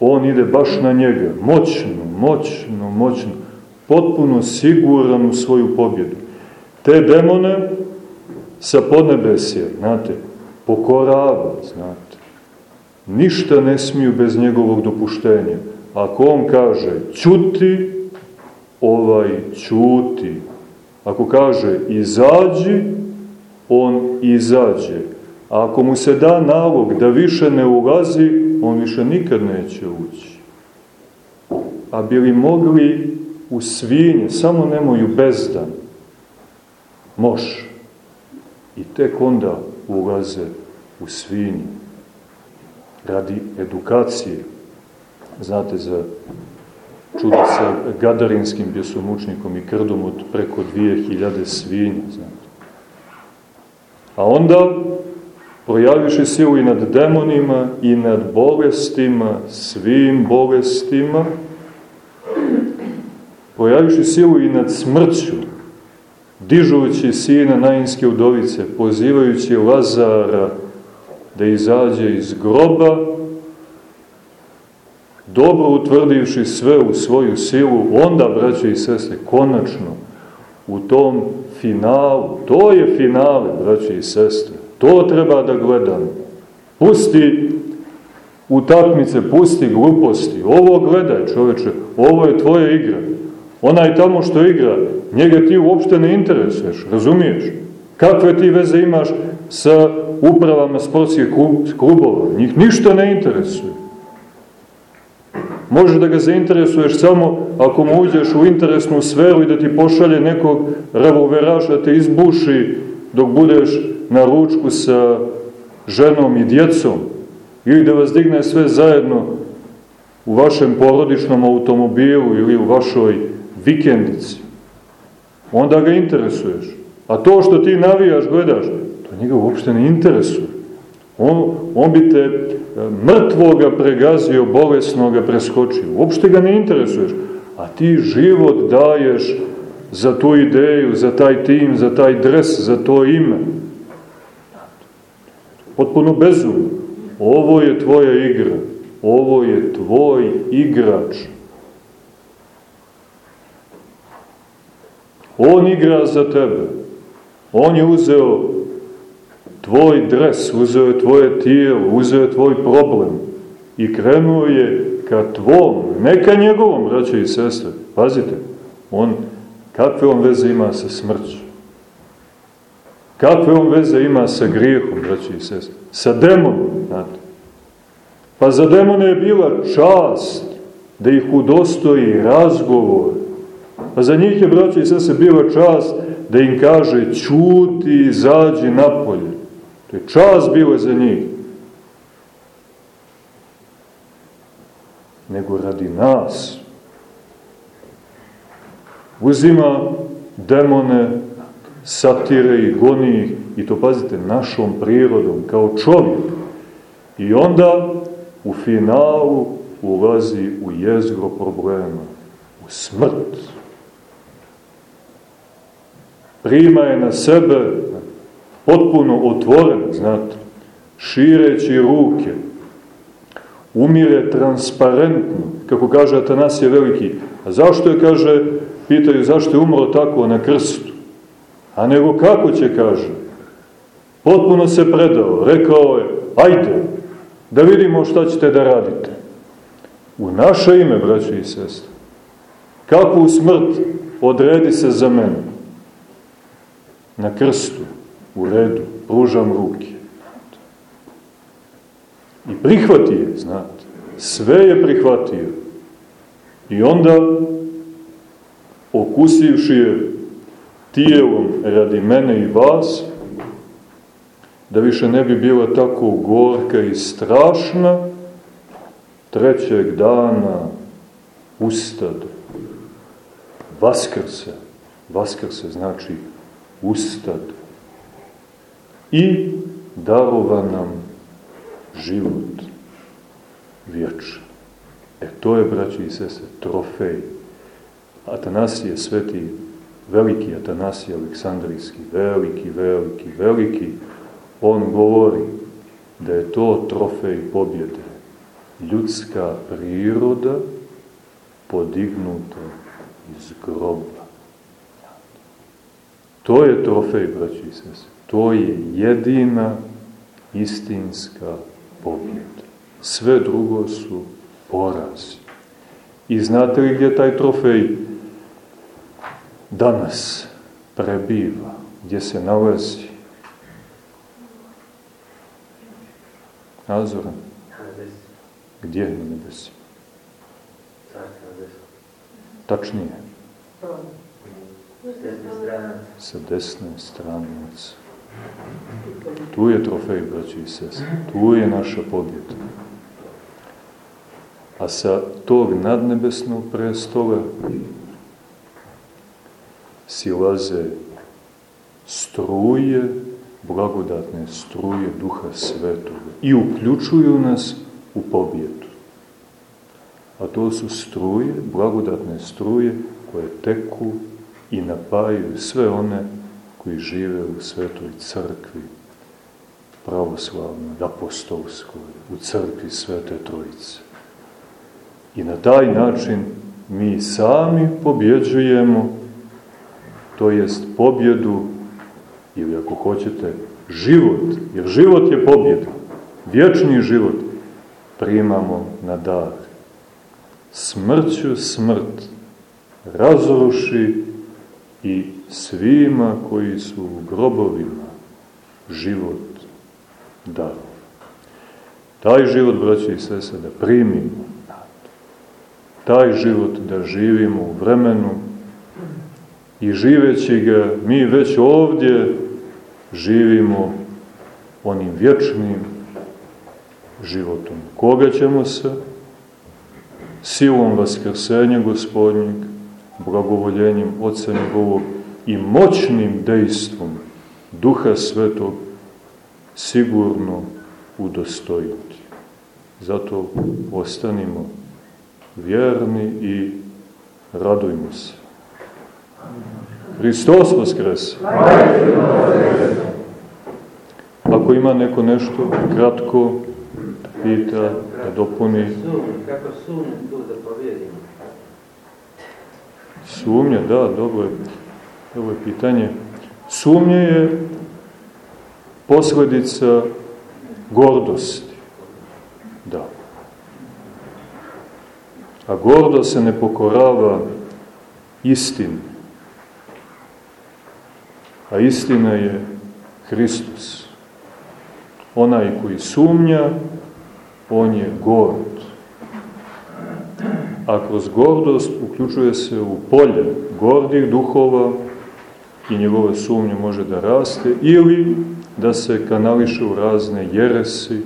on ide baš na njega, moćno, moćno, moćno, potpuno siguran u svoju pobjedu. Te demone sa podnebesija, znate, pokorava, znate. Ništa ne smiju bez njegovog dopuštenja. Ako on kaže čuti, ovaj čuti. Ako kaže izađi, on izađe. A ako mu se da nalog da više ne ulazi, on više nikad neće ući. A bili mogli u svinje, samo nemoj u bezdan. Moš. I tek onda ulaze u svinje. Radi edukacije. Znate za čudo sa gadarinskim bjesomučnikom i krdom od preko 2000 svinja. Znate. A onda projaviše silu i nad demonima i nad bolestima, svim bolestima, projaviše silu i nad smrću, dižući sina najinske udovice, pozivajući Lazara da izađe iz groba, dobro utvrdivši sve u svoju silu, onda, braće i sestre, konačno, u tom finalu, to je finale, braće i sestre, To treba da gledam. Pusti utakmice, pusti gluposti. Ovo gledaj čoveče, ovo je tvoja igra. Onaj tamo što igra, njega ti uopšte ne interesuješ, razumiješ? Kakve ti veze imaš sa upravama sportskih klubova? Njih ništa ne interesuje. Možeš da ga zainteresuješ samo ako mu uđeš u interesnu sferu i da ti pošalje nekog revolveraša da te izbuši dok budeš na ručku sa ženom i djecom ili da vas digne sve zajedno u vašem porodičnom automobilu ili u vašoj vikendici. Onda ga interesuješ. A to što ti navijaš, gledaš, to njega uopšte ne interesuje. On, on bi te e, mrtvoga pregazio, bolesnoga preskočio. Uopšte ga ne interesuješ. A ti život daješ za tu ideju, za taj tim, za taj dres, za to ime. Potpuno bezumno. Ovo je tvoja igra. Ovo je tvoj igrač. On igra za tebe. On je uzeo tvoj dres, uzeo je tvoje tijelo, uzeo je tvoj problem i krenuo je ka tvom, ne ka njegovom, braće i sestre. Pazite, on, kakve on veze ima sa smrću? Kakve on veze ima sa grijehom, braće i sestre? Sa demonom, znate. Pa za demone je bila čast da ih udostoji razgovor. Pa za njih je, braće i sestre, bila čast da im kaže čuti izađi napolje. To je čast bila za njih. Nego radi nas. Uzima demone, satire i goni ih, i to pazite, našom prirodom, kao čovjek. I onda u finalu ulazi u jezgro problema, u smrt. Prima je na sebe potpuno otvoren, znate, šireći ruke, umire transparentno, kako kaže Atanasije Veliki. A zašto je, kaže, pitaju, zašto je umro tako na krstu? A nego kako će, kaže? Potpuno se predao, rekao je, ajde, da vidimo šta ćete da radite. U naše ime, braći i sestre, kakvu smrt odredi se za mene? Na krstu, u redu, pružam ruke. I prihvati je, znate, sve je prihvatio. I onda, okusivši je tijelom radi mene i vas, da više ne bi bila tako gorka i strašna, trećeg dana ustad, vaskrse, vaskrse znači ustad, i darova nam život vječan. E to je, braći i sese, trofej. Atanasije sveti, veliki Atanasije Aleksandrijski, veliki, veliki, veliki, on govori da je to trofej pobjede. Ljudska priroda podignuta iz groba. To je trofej, braći i sese. To je jedina istinska pobjeda. Sve drugo su porazi. I znate li gdje taj trofej danas prebiva? Gdje se nalazi? Nazoran? Gdje na nebesi? Tačnije. Sa desne strane oca. Tu je trofej, braći i sese. Tu je naša pobjeda. A sa tog nadnebesnog prestola silaze struje, blagodatne struje Duha Svetoga i uključuju nas u pobjedu. A to su struje, blagodatne struje koje teku i napajaju sve one koji žive u svetoj crkvi, pravoslavnoj, apostolskoj, u crkvi Svete Trojice. I na taj način mi sami pobjeđujemo, to jest pobjedu, ili ako hoćete, život, jer život je pobjeda, vječni život, primamo na dar. Smrću smrt razruši i svima koji su u grobovima život dao. Taj život, braći i sese, da primimo. Taj život da živimo u vremenu i živeći ga mi već ovdje živimo onim vječnim životom. Koga ćemo se? Silom vaskrsenja gospodnjeg, blagovoljenjem Otca njegovog i moćnim dejstvom Duha Svetog sigurno udostojiti. Zato ostanimo vjerni i radujmo se. Hristos Voskres! Ako ima neko nešto kratko, pita, da dopuni. Kako sumnje tu da? Sumnja, da, dobro je. Ovo je pitanje. Sumnje je posledica gordosti. Da. A gordo se ne pokorava istini. A istina je Hristos. Onaj koji sumnja, on je gord. A kroz gordost uključuje se u polje gordih duhova i njegove sumnje može da raste ili da se kanališe u razne jeresi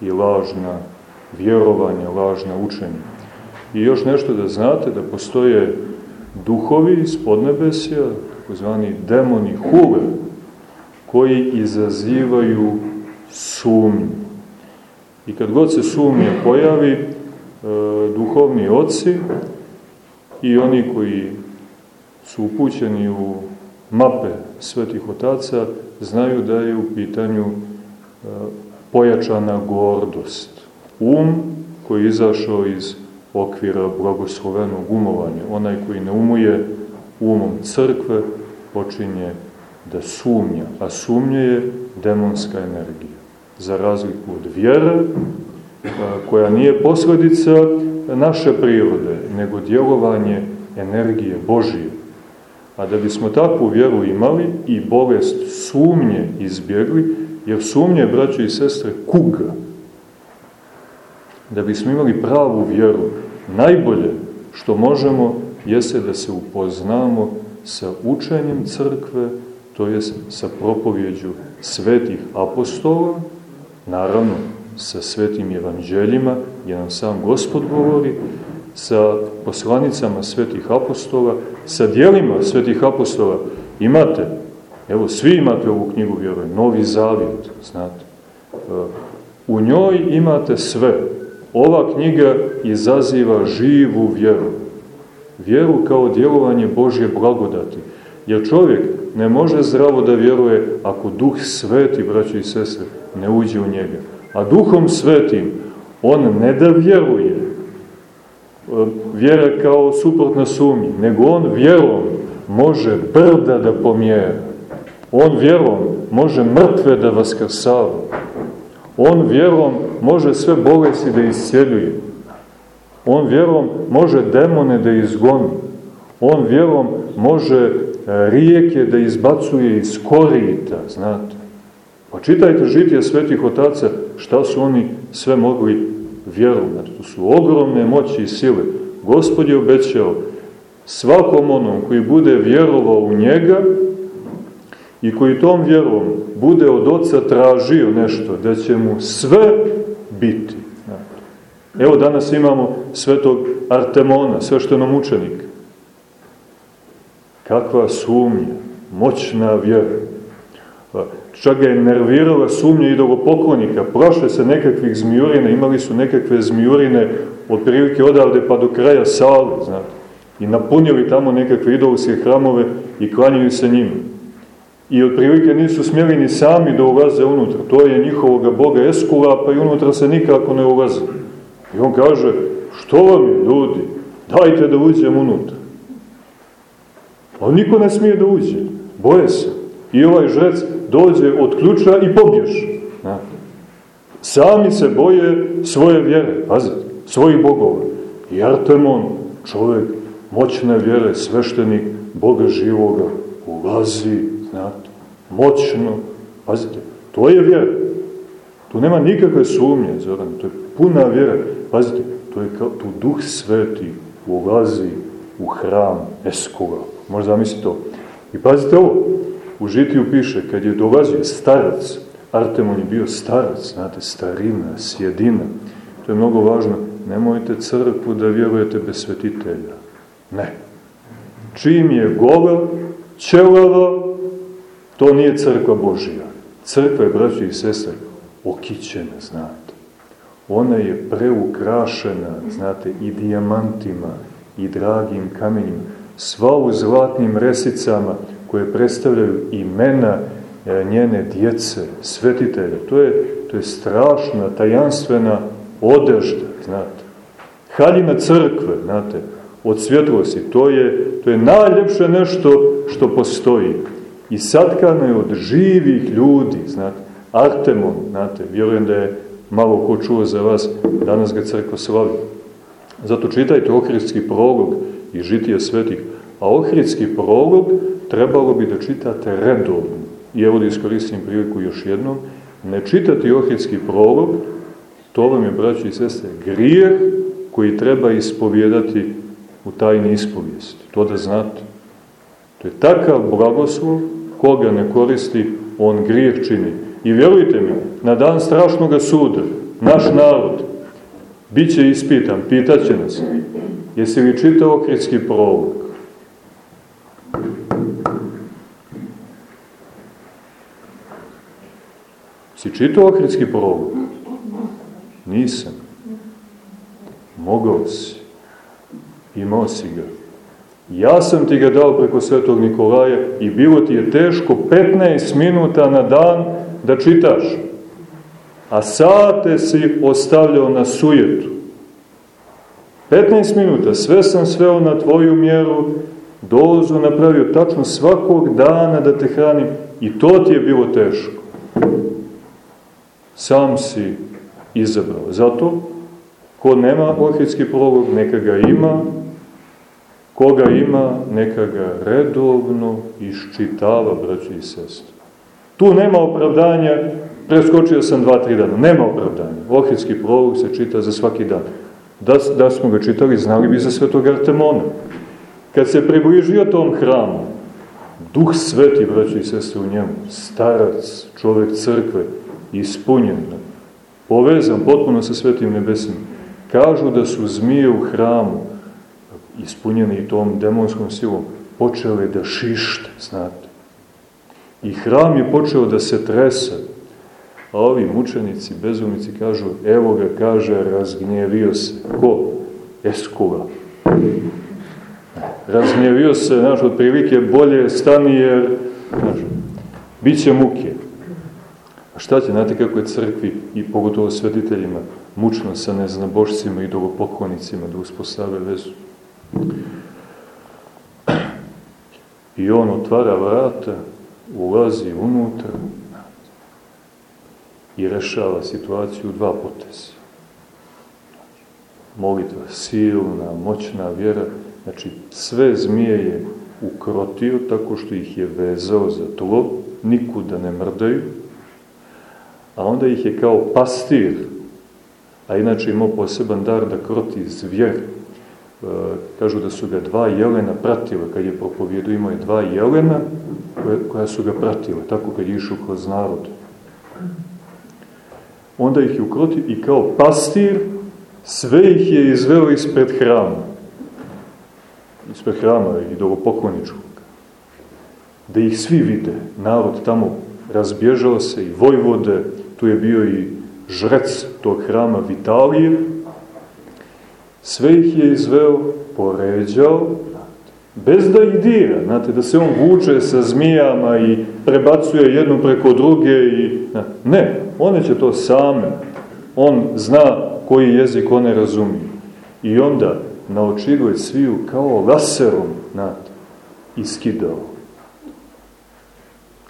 i lažna vjerovanja, lažna učenja. I još nešto da znate, da postoje duhovi iz podnebesja, takozvani demoni hule, koji izazivaju sumnju. I kad god se sumnja pojavi, duhovni oci i oni koji su upućeni u mape svetih otaca, znaju da je u pitanju e, pojačana gordost. Um koji je izašao iz okvira blagoslovenog umovanja, onaj koji ne umuje umom crkve, počinje da sumnja, a sumnje je demonska energija. Za razliku od vjere, koja nije posledica naše prirode, nego djelovanje energije Božije. A da bismo takvu vjeru imali i bolest sumnje izbjegli, jer sumnje, braćo i sestre, kuga. Da bismo imali pravu vjeru, najbolje što možemo jeste da se upoznamo sa učenjem crkve, to je sa propovjeđu svetih apostola, naravno sa svetim evanđeljima, gdje nam sam Gospod govori, sa poslanicama svetih apostola, sa dijelima svetih apostola. Imate, evo svi imate ovu knjigu, vjerujem, Novi Zavjet, znate. U njoj imate sve. Ova knjiga izaziva živu vjeru. Vjeru kao djelovanje Božje blagodati. Jer čovjek ne može zdravo da vjeruje ako duh sveti, braći i sestre, ne uđe u njega. A duhom svetim on ne da vjeruje, e, vjera kao suprotna sumnji, nego on vjerom može brda da pomjera. On vjerom može mrtve da vaskrsava. On vjerom može sve bolesti da iscijeljuje. On vjerom može demone da izgoni. On vjerom može e, rijeke da izbacuje iz korita, znate. Pa čitajte žitije svetih otaca, šta su oni sve mogli vjerom. Znači, to su ogromne moći i sile. Gospod je obećao svakom onom koji bude vjerovao u njega i koji tom vjerom bude od oca tražio nešto, da će mu sve biti. Evo danas imamo svetog Artemona, sveštenom učenika. Kakva sumnja, moćna vjera. Pa, čak ga je nervirala sumnja idolopoklonika. Prošle se nekakvih zmijurina, imali su nekakve zmijurine od prilike odavde pa do kraja sale, znate. I napunili tamo nekakve idolske hramove i klanjaju se njima. I otprilike nisu smjeli ni sami da ulaze unutra. To je njihovoga boga Eskula, pa i unutra se nikako ne ulaze. I on kaže, što vam je, ljudi, dajte da uđem unutra. Ali niko ne smije da uđe, boje se. I ovaj žrec dođe od ključa i pobježe. Sami se boje svoje vjere, pazite, svojih bogova. I Artemon, čovjek moćna vjera, sveštenik Boga živoga, ulazi, znate, moćno, pazite, to je vjera. Tu nema nikakve sumnje, Zoran, to je puna vjera. Pazite, to je kao tu duh sveti ulazi u hram Eskula. Možda zamislite to. I pazite ovo, u žitiju piše, kad je dolazio starac, Artemon je bio starac, znate, starina, sjedina. To je mnogo važno. Nemojte crkvu da vjerujete bez svetitelja. Ne. Čim je gola, ćelava, to nije crkva Božija. Crkva je, braći i sestre, okićena, znate. Ona je preukrašena, znate, i dijamantima, i dragim kamenjima, sva u zlatnim resicama koje predstavljaju imena e, njene djece, svetitelja. To je, to je strašna, tajanstvena odežda, znate. Haljina crkve, znate, od svjetlosti, to je, to je najljepše nešto što postoji. I satkano je od živih ljudi, znate, Artemon, znate, vjerujem da je malo ko čuo za vas, danas ga crkva slavi. Zato čitajte Ohridski prolog i žitije svetih. A Ohridski prolog trebalo bi da čitate redovno. I evo da iskoristim priliku još jednom. Ne čitati Ohridski prolog, to vam je, braći i sestre, grijeh koji treba ispovjedati u tajni ispovijesti. To da znate. To je takav blagoslov, koga ne koristi, on grijeh čini. I vjerujte mi, na dan strašnog suda, naš narod, bit će ispitan, pitaće nas, jesi li čitao okritski prolog? Si čitao okritski prolog? Nisam. Mogao si. Imao si ga. Ja sam ti ga dao preko svetog Nikolaja i bilo ti je teško 15 minuta na dan da čitaš a sate si ostavljao na sujetu. 15 minuta, sve sam sveo na tvoju mjeru, dozu napravio tačno svakog dana da te hranim i to ti je bilo teško. Sam si izabrao. Zato, ko nema ohridski prolog, neka ga ima, koga ima, neka ga redovno iščitava, braći i sestri. Tu nema opravdanja preskočio sam dva, tri dana. Nema opravdanja. Ohridski prolog se čita za svaki dan. Da, da smo ga čitali, znali bi za svetog Artemona. Kad se približio tom hramu, duh sveti, braći i sestre, u njemu, starac, čovek crkve, ispunjen, povezan potpuno sa svetim nebesima, kažu da su zmije u hramu, ispunjeni tom demonskom silom, počele da šište, znate. I hram je počeo da se trese, A ovi mučenici, bezumnici kažu, evo ga, kaže, razgnjevio se. Ko? Eskula. Razgnjevio se, znaš, od prilike bolje stani jer, znaš, bit će muke. A šta će, znate kako je crkvi i pogotovo svetiteljima mučno sa neznabošcima i dolopoklonicima da uspostave vezu. I on otvara vrata, ulazi unutra, i rešava situaciju dva poteza. Molitva, silna, moćna vjera, znači sve zmije je ukrotio tako što ih je vezao za tlo, nikuda ne mrdaju, a onda ih je kao pastir, a inače imao poseban dar da kroti zvjer. E, kažu da su ga dva jelena pratila, kad je propovjedu imao je dva jelena koja su ga pratila, tako kad je išao kroz narod onda ih je ukrotio i kao pastir sve ih je izveo ispred hrama. Ispred hrama i pokloničkog. Da ih svi vide. Narod tamo razbježao se i vojvode, tu je bio i žrec tog hrama Vitalije. Sve ih je izveo, poređao, bez da ih dira, znate, da se on vuče sa zmijama i prebacuje jednu preko druge i... Ne, one će to same. On zna koji jezik one razumiju. I onda na očigled sviju kao laserom, znate, iskidao.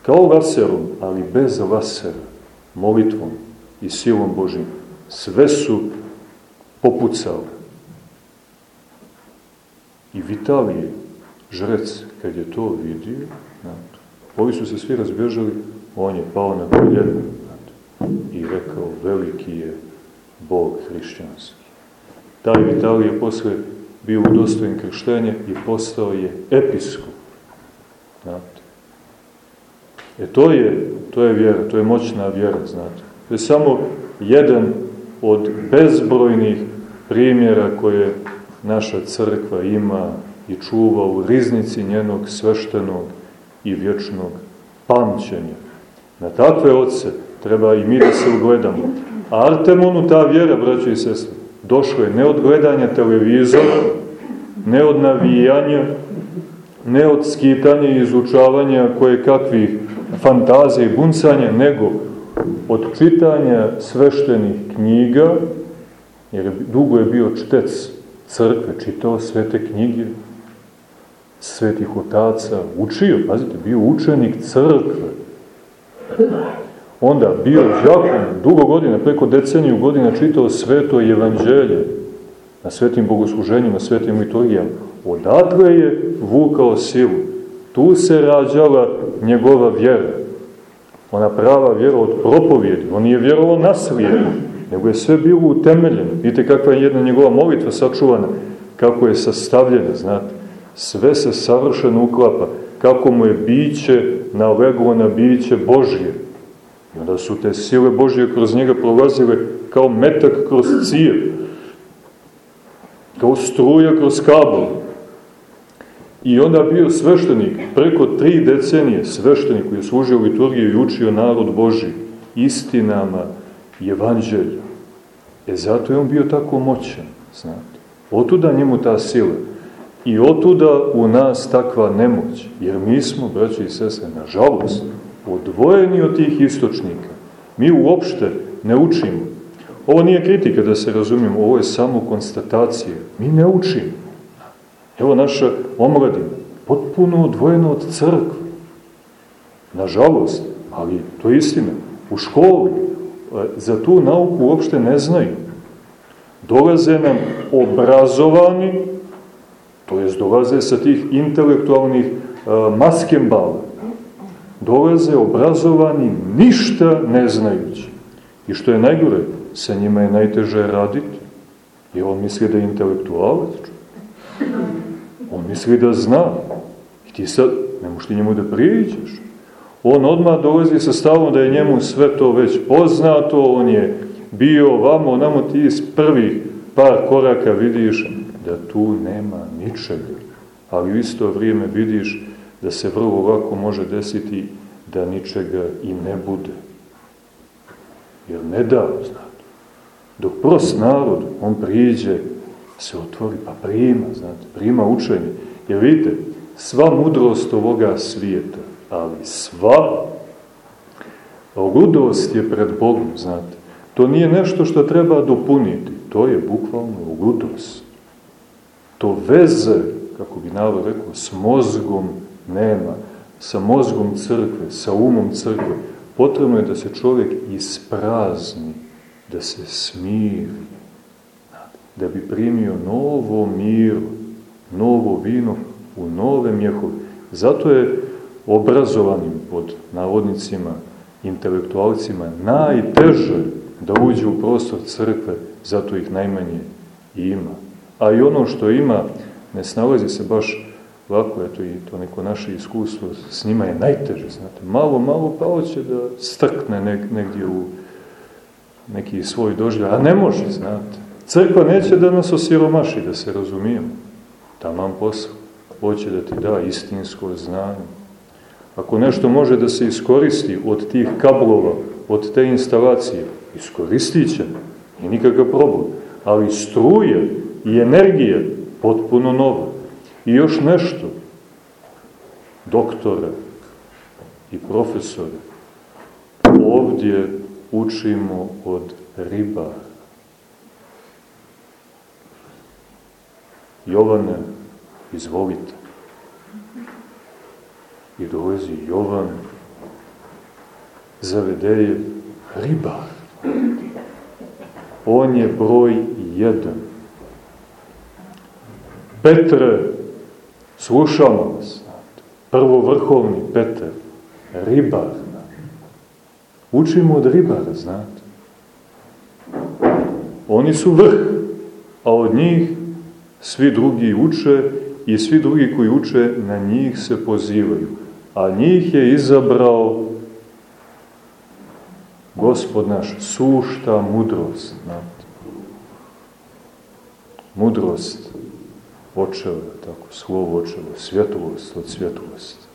Kao laserom, ali bez lasera, molitvom i silom Božim. Sve su popucale. I Vitalije, žrec, kad je to vidio, znate, ovi su se svi razbježali, on je pao na koljenu i rekao, veliki je Bog hrišćanski. Taj Vitalije posle bio udostojen krštenja i postao je episkop. Znate. E to je, to je vjera, to je moćna vjera, znate. To je samo jedan od bezbrojnih primjera koje naša crkva ima i čuva u riznici njenog sveštenog i vječnog pamćenja. Na takve oce treba i mi da se ugledamo. A Artemonu ta vjera, braćo i sestre, došla je ne od gledanja televizora, ne od navijanja, ne od skitanja i izučavanja koje kakvih fantazija i buncanja, nego od čitanja sveštenih knjiga, jer dugo je bio čtec crkve, čitao svete knjige, svetih otaca, učio, pazite, bio učenik crkve. Onda bio žakon, dugo godina, preko deceniju godina čitao sveto evanđelje na svetim bogosluženjima, svetim liturgijama. Odatle je vukao silu. Tu se rađala njegova vjera. Ona prava vjera od propovjedi. On nije vjerovao na svijetu, nego je sve bilo utemeljeno. Vidite kakva je jedna njegova molitva sačuvana, kako je sastavljena, znate. Sve se savršeno uklapa, kako mu je biće naleglo na biće Božje. I onda su te sile Božje kroz njega prolazile kao metak kroz cijev, kao struja kroz kabel. I onda bio sveštenik, preko tri decenije sveštenik koji je služio liturgiju i učio narod Boži istinama evanđelja. E zato je on bio tako moćan, znate. Otuda njemu ta sila. I otuda u nas takva nemoć. Jer mi smo, braći i sestre, nažalost, odvojeni od tih istočnika. Mi uopšte ne učimo. Ovo nije kritika da se razumijemo, ovo je samo konstatacija. Mi ne učimo. Evo naša omladina, potpuno odvojena od crkve. Nažalost, ali to je istina. U školi e, za tu nauku uopšte ne znaju. Dolaze nam obrazovani, to jest dolaze sa tih intelektualnih uh, maskembala, dolaze obrazovani ništa ne znajući. I što je najgore, sa njima je najteže raditi, jer on misli da je intelektualac. On misli da zna. I ti sad, ne možeš ti njemu da priđeš. On odmah dolazi sa stavom da je njemu sve to već poznato, on je bio vamo, onamo ti iz prvih par koraka vidiš da tu nema ničega. Ali u isto vrijeme vidiš da se vrlo lako može desiti da ničega i ne bude. Jer ne da, znate. Dok prost narod, on priđe, se otvori, pa prima, znate, prima učenje. Jer vidite, sva mudrost ovoga svijeta, ali sva ludost je pred Bogom, znate. To nije nešto što treba dopuniti, to je bukvalno ludost. To veze, kako bi narod rekao, s mozgom nema, sa mozgom crkve, sa umom crkve. Potrebno je da se čovjek isprazni, da se smiri, da bi primio novo miro, novo vino u nove mjehove. Zato je obrazovanim pod navodnicima, intelektualcima najteže da uđe u prostor crkve, zato ih najmanje ima. A i ono što ima, ne snalazi se baš lako, eto i to neko naše iskustvo, s njima je najteže, znate. Malo, malo pa hoće da strkne negdje u neki svoj doživljaj, a ne može, znate. Crkva neće da nas osiromaši, da se razumijemo. Taman posao. Hoće da ti da istinsko znanje. Ako nešto može da se iskoristi od tih kablova, od te instalacije, iskoristit će, i nikakav problem. Ali struje i energija potpuno nova. I još nešto, doktore i profesore, ovdje učimo od ribara. Jovane, izvolite. I dolazi Jovan, zavedeje ribar. On je broj jedan. Petre, Slušamo vas. Prvo vrhovni Petar, ribar. Učimo od ribara, znate. Oni su vrh, a od njih svi drugi uče i svi drugi koji uče na njih se pozivaju. A njih je izabrao Gospod naš, sušta mudrost. Znate. Mudrost očeva, tako, slovo očeva, svjetlost od svjetlosti.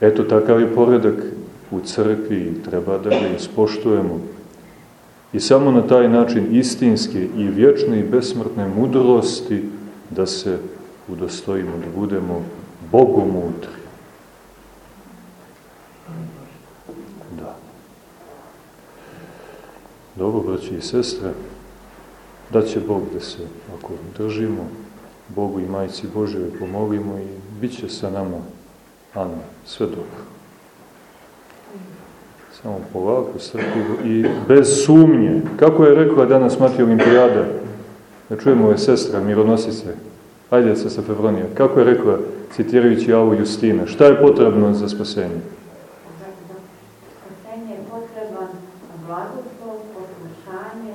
Eto, takav je poredak u crkvi i treba da ga ispoštujemo. I samo na taj način istinske i vječne i besmrtne mudrosti da se udostojimo, da budemo bogomudri. Da. Dobro, braći i sestre, da će Bog da se, ako držimo, Bogu i Majci Boževe pomolimo i bit će sa nama, Ana, sve dobro. Samo polako, strpljivo i bez sumnje. Kako je rekla danas Matija Olimpijada? Da čujemo ove sestra, mironosice. Ajde, sestra Fevronija. Kako je rekla, citirajući Avu Justina, šta je potrebno za spasenje? Spasenje je potreban blagoslov, poslušanje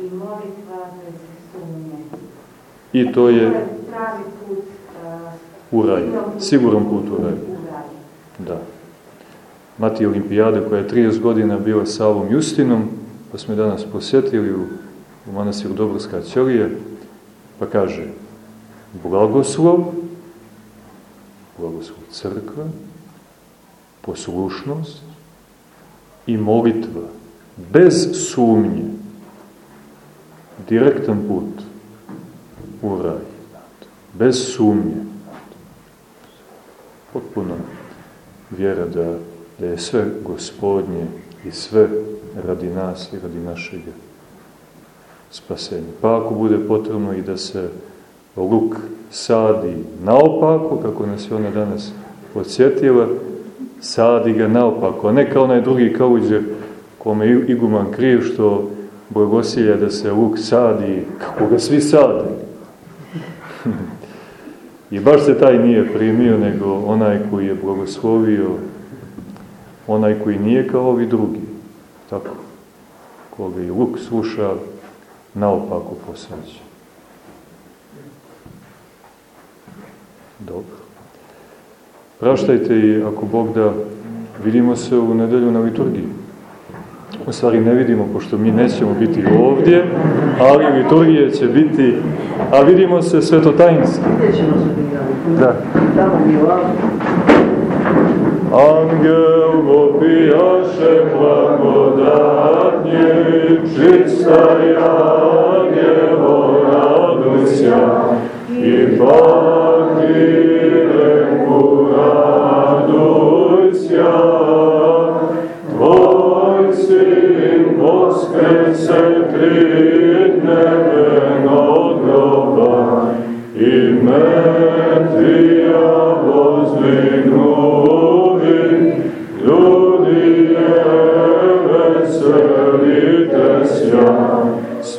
i molitva bez sumnje. I to je pravi put u raj, siguran put u raj. Da. Matija Olimpijade koja je 30 godina bila sa Avom Justinom, pa smo je danas posjetili u, u manastiru Dobrska ćelije, pa kaže blagoslov, blagoslov crkva, poslušnost i molitva, bez sumnje, direktan put u raj, bez sumnje. Potpuno vjera da da je sve gospodnje i sve radi nas i radi našeg spasenja. Pa ako bude potrebno i da se luk sadi naopako, kako nas je ona danas podsjetila, sadi ga naopako, a ne kao onaj drugi kauđer kome iguman kriv što blagosilja da se luk sadi kako ga svi sade. [LAUGHS] I baš se taj nije primio, nego onaj koji je blagoslovio onaj koji nije kao ovi drugi, tako, koga i luk sluša, naopako posađa. Dobro. Praštajte i ako Bog da vidimo se u nedelju na liturgiji. U stvari ne vidimo, pošto mi nećemo biti ovdje, ali liturgije će biti, a vidimo se svetotajinski. Da. Tamo mi Angel Ангел вопияше благодатней, Чистая Ангело радуйся, И Патрику радуйся. Твой Сын воскресе три дня,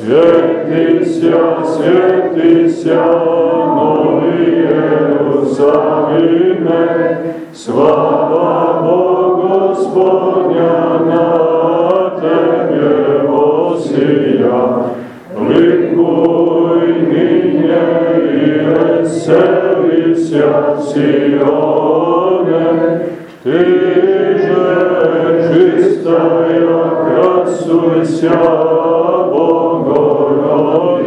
Святися, святися, новий Єрусалиме, слава Богу Господня на Тебе осія. Ликуй нині і веселися, Сіоне, Ти же чистая, красуйся,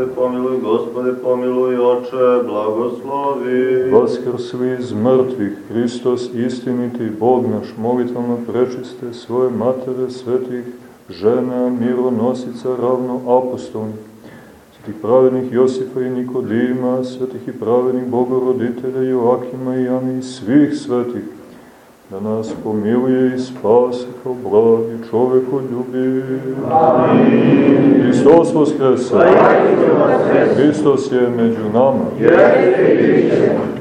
Gospode pomiluj, Gospode pomiluj, Oče, blagoslovi. Vaskrsli iz mrtvih, Hristos istiniti, Bog naš molitvama prečiste svoje matere svetih, žena, mironosica, ravno apostolnih, svetih pravednih Josifa i Nikodima, svetih i pravednih bogoroditelja Joakima i Jana i svih svetih, da nas pomiluje i spasi kao blagi čoveku ljubi. Amin. Hristos Voskrese! Hristos je među nama! Jeste i